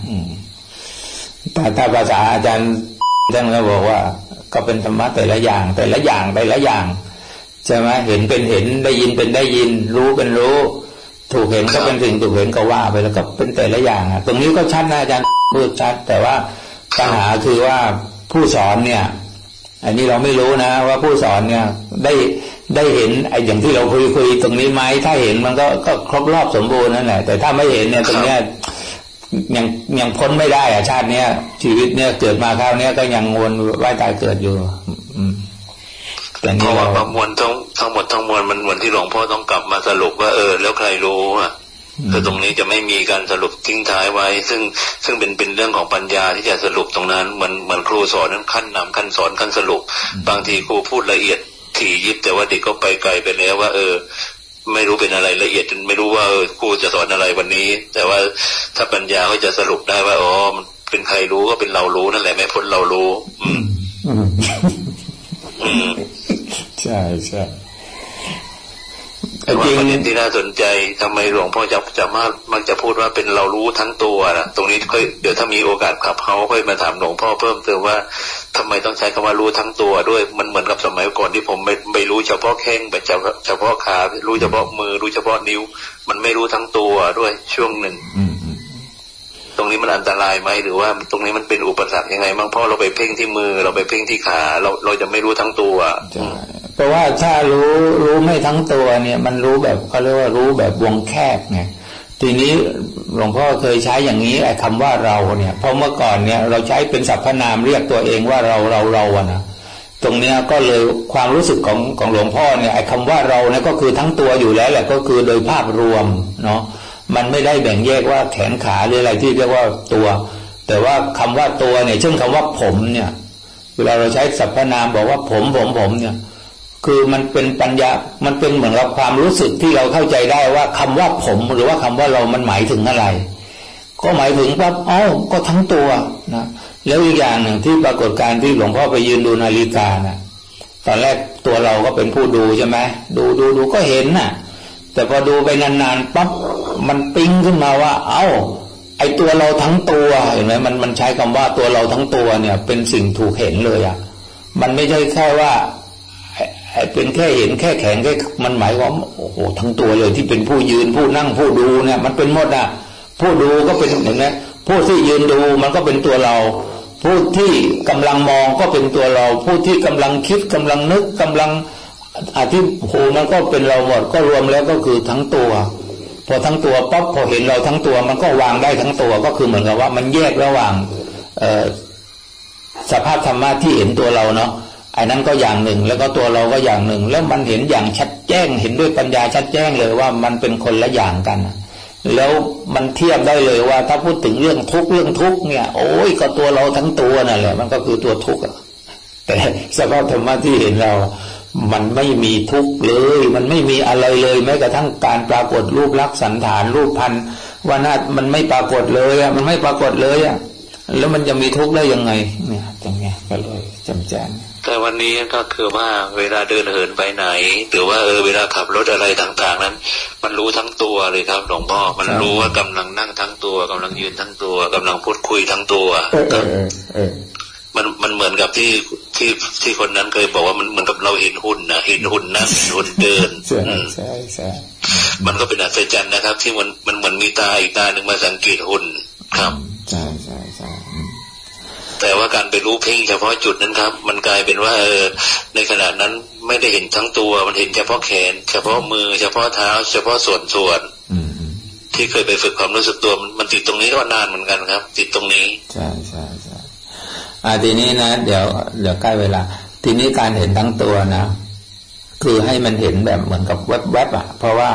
แต่ถ้าภาษาอาจารย์ท่านก็บอกว่า ก็เป็นธรรมะแต่ละอย่าง แต่ละอย่างแต่ละอย่างใช่ไหมเห็นเป็นเห็นได้ยินเป็นได้ยิน รู้เป็นรู้ ถูกเห็นก็เป็นสิ่งถูกเห็นก็ว่าไปแล้วก็เป็นแต่ละอย่างอะตรงนี้ก็ชัดนะอาจารย์พูดชัด แต่ว่าปัญหาคือว่าผู้สอนเนี่ย อันนี้เราไม่รู้นะ ว่าผู้สอนเนี่ยได้ ได้เห็นไอ้อย่างที่เราคุยคุยตรงนี้ไหมถ้าเห็นมันก็ก็ครบรอบสมบูรณ์นั่นแหละแต่ถ้าไม่เห็นเนี่ยตรงเนี้ยยังยังพ้นไม่ได้อะชาติเนี้ยชีวิตเนี้ยเกิดมาคราวเนี้ยก็ยังวนว่ายตายเกิดอยู่ อืมแต่นี่เราประมวลทั้งทั้งหมดทั้งมวลมันเหมือนที่หลวงพ่อต้องกลับมาสรุปว่าเออ แล้วใครรู้อะคือตรงนี้จะไม่มีการสรุปทิ้งท้ายไว้ ซึ่งซึ่งเป็นเป็นเรื่องของปัญญาที่จะสรุปตรงนั้นเหมือนเหมือนครูสอนนั้นขั้นนำขั้นสอนขั้นสรุป บางทีครูพูดละเอียด ถี่ยิบแต่ว่าเด็กก็ไปไกลไปแล้วว่า เออ ไม่รู้เป็นอะไรละเอียดจนไม่รู้ว่าครูจะสอนอะไรวันนี้ แต่ว่าถ้าปัญญาเขาจะสรุปได้ว่าอ๋อมันเป็นใครรู้ก็เป็นเรารู้นั่นแหละไม่พ้นเรารู้ อืมใช่ใช่ แต่ว่าประเด็นที่น่าสนใจทำไมหลวงพ่อจะจะมากมักจะพูดว่าเป็นเรารู้ทั้งตัวนะตรงนี้ค่อยเดี๋ยวถ้ามีโอกาสขับเขาค่อยมาถามหลวงพ่อเพิ่มเติมว่าทำไมต้องใช้คำว่ารู้ทั้งตัวด้วยมันเหมือนกับสมัยก่อนที่ผมไม่ไม่รู้เฉพาะแข้งแบบเฉพาะขารู้เฉพาะมือรู้เฉพาะนิ้ว มันไม่รู้ทั้งตัวด้วยช่วงหนึ่ง ตรงนี้มันอันตรายไหมหรือว่าตรงนี้มันเป็นอุปสรรคยังไงบ้างเพราะเราไปเพ่งที่มือ เราไปเพ่งที่ขา เราเราจะไม่รู้ทั้งตัวเพราะว่าถ้ารู้รู้ไม่ทั้งตัวเนี่ย มันรู้แบบเขาเรียกว่ารู้แบบวงแคบไงทีนี้หลวงพ่อเคยใช้อย่างนี้ไอ้คำว่าเราเนี่ยเพราะเมื่อก่อนเนี่ยเราใช้เป็นสรรพนามเรียกตัวเองว่าเราเราเราอะนะตรงเนี้ยก็เลยความรู้สึกของของหลวงพ่อเนี่ยไอ้คำว่าเราเนี่ยก็คือทั้งตัวอยู่แล้วแหละก็คือโดยภาพรวมเนาะ มันไม่ได้แบ่งแยกว่าแขนขาหรืออะไรที่เรียกว่าตัว แต่ว่าคำว่าตัวเนี่ย เช่นคำว่าผมเนี่ย เวลาเราใช้สรรพนามบอกว่าผมผมผมเนี่ย คือมันเป็นปัญญา มันเป็นเหมือนกับความรู้สึกที่เราเข้าใจได้ว่าคำว่าผมหรือว่าคำว่าเรามันหมายถึงอะไร ก็หมายถึงว่าเอ้าก็ทั้งตัวนะแล้วอีกอย่างหนึ่งที่ปรากฏการที่หลวงพ่อไปยืนดูนาฬิกานะตอนแรกตัวเราก็เป็นผู้ดูใช่ไหมดูดูดูก็เห็นน่ะ แต่พอดูไปนานๆปั๊บมันปิ้งขึ้นมาว่า เอา้า ไอตัวเราทั้งตัวเห็นไหมมันมันใช้คำว่าตัวเราทั้งตัวเนี่ย เป็นสิ่งถูกเห็นเลยอะ่ะ มันไม่ใช่แค่ว่าเป็นแค่เห็นแค่แข็งแค่มันหมายความโอ้โหทั้งตัวเลยที่เป็นผู้ยืนผู้นั่งผู้ดูเนี่ย มันเป็นหมดอะ ผู้ดูก็เป็นอย่างนี้ผู้ที่ยืนดูมันก็เป็นตัวเรา ผู้ที่กำลังมองก็เป็นตัวเรา ผู้ที่กำลังคิดกำลังนึกกำลัง อาทิโหมันก็เป็นเราหมดก็รวมแล้วก็คือทั้งตัว พอทั้งตัวปั๊บพอเห็นเราทั้งตัว มันก็วางได้ทั้งตัวก็คือเหมือนกับว่า มันแยกระหว่างสภาพธรรมะที่เห็นตัวเราเนาะไอ้นั้นก็อย่างหนึ่ง แล้วก็ตัวเราก็อย่างหนึ่ง แล้วมันเห็นอย่างชัดแจ้ง เห็นด้วยปัญญาชัดแจ้งเลยว่ามันเป็นคนละอย่างกันแล้วมันเทียบได้เลยว่า ถ้าพูดถึงเรื่องทุกเรื่องทุกเนี่ย โอ้ยก็ตัวเราทั้งตัวนั่นแหละมันก็คือตัวทุกข์แต่สภาพธรรมะที่เห็นเรา มันไม่มีทุกข์เลย มันไม่มีอะไรเลยแม้กระทั่งการปรากฏรูปลักษณ์สันฐานรูปพันธ์ว่านามันไม่ปรากฏเลยอะมันไม่ปรากฏเลยอะแล้วมันจะมีทุกข์ได้ยังไง เนี่ยตรงนี้ก็เลยจำแจ้งแต่วันนี้ก็คือว่าเวลาเดินเหินไปไหน หรือว่าเออเวลาขับรถอะไรต่าง ๆ นั้น มันรู้ทั้งตัวเลยครับหลวงพ่อมันรู้ว่ากำลังนั่งทั้งตัวกำลังยืนทั้งตัวกำลังพูดคุยทั้งตัว มันมันเหมือนกับที่ที่ที่คนนั้นเคยบอกว่ามันเหมือนกับเราเห็นหุ่นนะเห็นหุ่นนั่งเห็นหุ่นเดินใช่ใช่ใช่มันก็เป็นอัศจรรย์นะครับ ที่มันมันเหมือนมีตาอีกตาหนึ่งมาสังเกตหุ่นครับใช่ใช่ใช่แต่ว่าการไปรู้เพ่งเฉพาะจุดนั้นครับ มันกลายเป็นว่าเออในขณะนั้นไม่ได้เห็นทั้งตัว มันเห็นเฉพาะแขน เฉพาะมือ เฉพาะเท้า เฉพาะส่วนส่วนที่เคยไปฝึกความรู้สึกตัวมันติดตรงนี้ก็นานเหมือนกันครับ ติดตรงนี้ใช่ใช่ใช่ อ่าทีนี้นะเดี๋ยวเดี๋ยวใกล้เวลา ทีนี้การเห็นทั้งตัวนะ คือให้มันเห็นแบบเหมือนกับแวบๆอะ เพราะว่า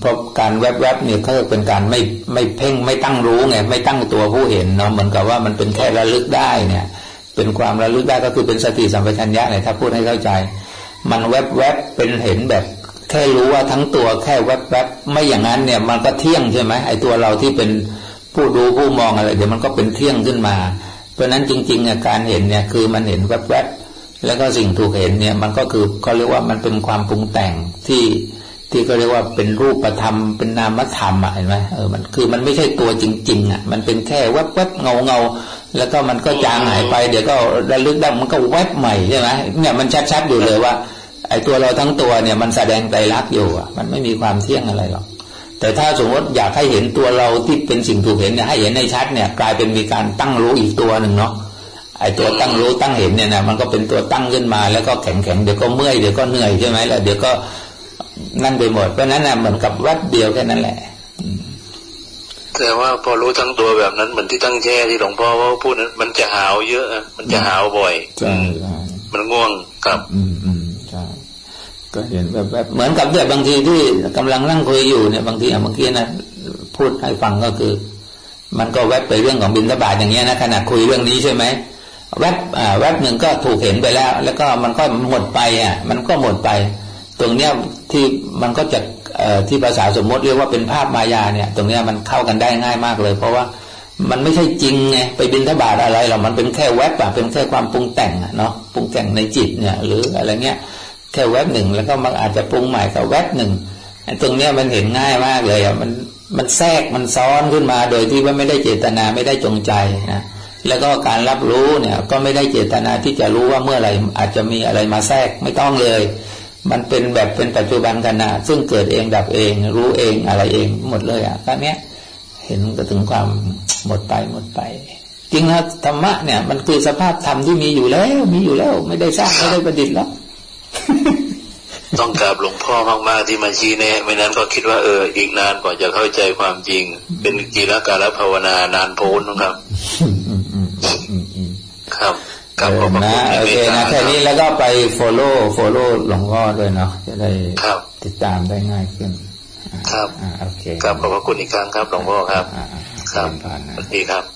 เพราะการแวบๆเนี่ยเขาเป็นการไม่ไม่เพ่งไม่ตั้งรู้ไงไม่ตั้งตัวผู้เห็นเนาะเหมือนกับว่ามันเป็นแค่ระลึกได้เนี่ย เป็นความระลึกได้ก็คือเป็นสติสัมปชัญญะเนี่ยถ้าพูดให้เข้าใจ มันแวบๆเป็นเห็นแบบแค่รู้ว่าทั้งตัวแค่แวบๆไม่อย่างนั้นเนี่ย มันก็เที่ยงใช่ไหมไอ้ตัวเราที่เป็นผู้ดูผู้มองอะไรเดี๋ยวมันก็เป็นเที่ยงขึ้นมา เพราะนั้นจริงๆอะการเห็นเนี่ยคือมันเห็นแวบๆแล้วก็สิ่งถูกเห็นเนี่ยมันก็คือเขาเรียกว่ามันเป็นความปรุงแต่งที่ที่ก็เรียกว่าเป็นรูปธรรมเป็นนามธรรมอะเห็นไหมเออมันคือมันไม่ใช่ตัวจริง ๆ อะ มันเป็นแค่แวบๆเงาเงาแล้วก็มันก็จางหายไปเดี๋ยวก็ระลึกได้มันก็แวบใหม่ใช่ไหมเนี่ยมันชัดๆอยู่เลยว่าไอ้ตัวเราทั้งตัวเนี่ยมันแสดงใจรักอยู่อะ มันไม่มีความเที่ยงอะไรหรอก แต่ถ้าสมมติอยากให้เห็นตัวเราที่เป็นสิ่งถูกเห็นเนี่ยให้เห็นในชัดเนี่ยกลายเป็นมีการตั้งรู้อีกตัวหนึ่งเนาะไอ้ตัวตั้งรู้ตั้งเห็นเนี่ยนะมันก็เป็นตัวตั้งขึ้นมาแล้วก็แข็งแข็งเดี๋ยวก็เมื่อยเดี๋ยวก็เหนื่อยใช่ไหมล่ะเดี๋ยวก็นั่นไปหมดเพราะนั้นนะเหมือนกับวัดเดียวแค่นั้นแหละแต่ว่าพอรู้ทั้งตัวแบบนั้นเหมือนที่ตั้งแช่ที่หลวงพ่อว่าพูดนั้นมันจะหาวเยอะมันจะหาวบ่อยใช่มันง่วงกับ อืมอืมใช่ ก็เห็นแบบแบบเหมือนกับเนี่ยบางทีที่กำลังนั่งคุยอยู่เนี่ยบางทีเมื่อกี้นะพูดให้ฟังก็คือ มันก็แวบไปเรื่องของบินทบาทอย่างเงี้ยนะขณะคุยเรื่องนี้ใช่ไหมแวบอ่าแวบหนึ่งก็ถูกเห็นไปแล้ว แล้วก็มันก็หมดไปอะ มันก็หมดไป ตรงเนี้ยที่มันก็จะที่ภาษาสมมติเรียกว่าเป็นภาพมายาเนี่ย ตรงเนี้ยมันเข้ากันได้ง่ายมากเลย เพราะว่ามันไม่ใช่จริงไงไปบินทบาทอะไรหรอกมันเป็นแค่แวบอะเป็นแค่ความปรุงแต่งอะเนาะปรุงแต่งในจิตเนี่ย หรืออะไรเงี้ย แค่แวบหนึ่งแล้วก็มันอาจจะปรุงใหม่กับแวบหนึ่งตรงเนี้ยมันเห็นง่ายมากเลยอะมันมันแทรกมันซ้อนขึ้นมาโดยที่ว่าไม่ได้เจตนาไม่ได้จงใจนะแล้วก็การรับรู้เนี่ยก็ไม่ได้เจตนาที่จะรู้ว่าเมื่อไหร่อาจจะมีอะไรมาแทรกไม่ต้องเลย มันเป็นแบบเป็นปัจจุบันขณะซึ่งเกิดเองดับเอง รู้เองอะไรเองหมดเลยอะก็เนี้ยเห็นก็ถึงความหมดไปหมดไป จริงนะธรรมะเนี่ยมันคือสภาพธรรมที่มีอยู่แล้ว มีอยู่แล้ว ไม่ได้สร้างไม่ได้ประดิษฐ์แล้ว ต้องกราบหลวงพ่อมาก ๆ ที่มาชี้แนะไม่นั้นก็คิดว่าเอออีกนานกว่าจะเข้าใจความจริง เป็นกีรการภาวนานานโพ้นนะครับ ครับกับนะโอเคนะแค่นี้แล้วก็ไป follow follow หลวงพ่อด้วยเนาะจะได้ติดตามได้ง่ายขึ้น ครับโอเคครับขอบพระคุณอีกครั้งครับหลวงพ่อครับ ครับสวัสดีครับ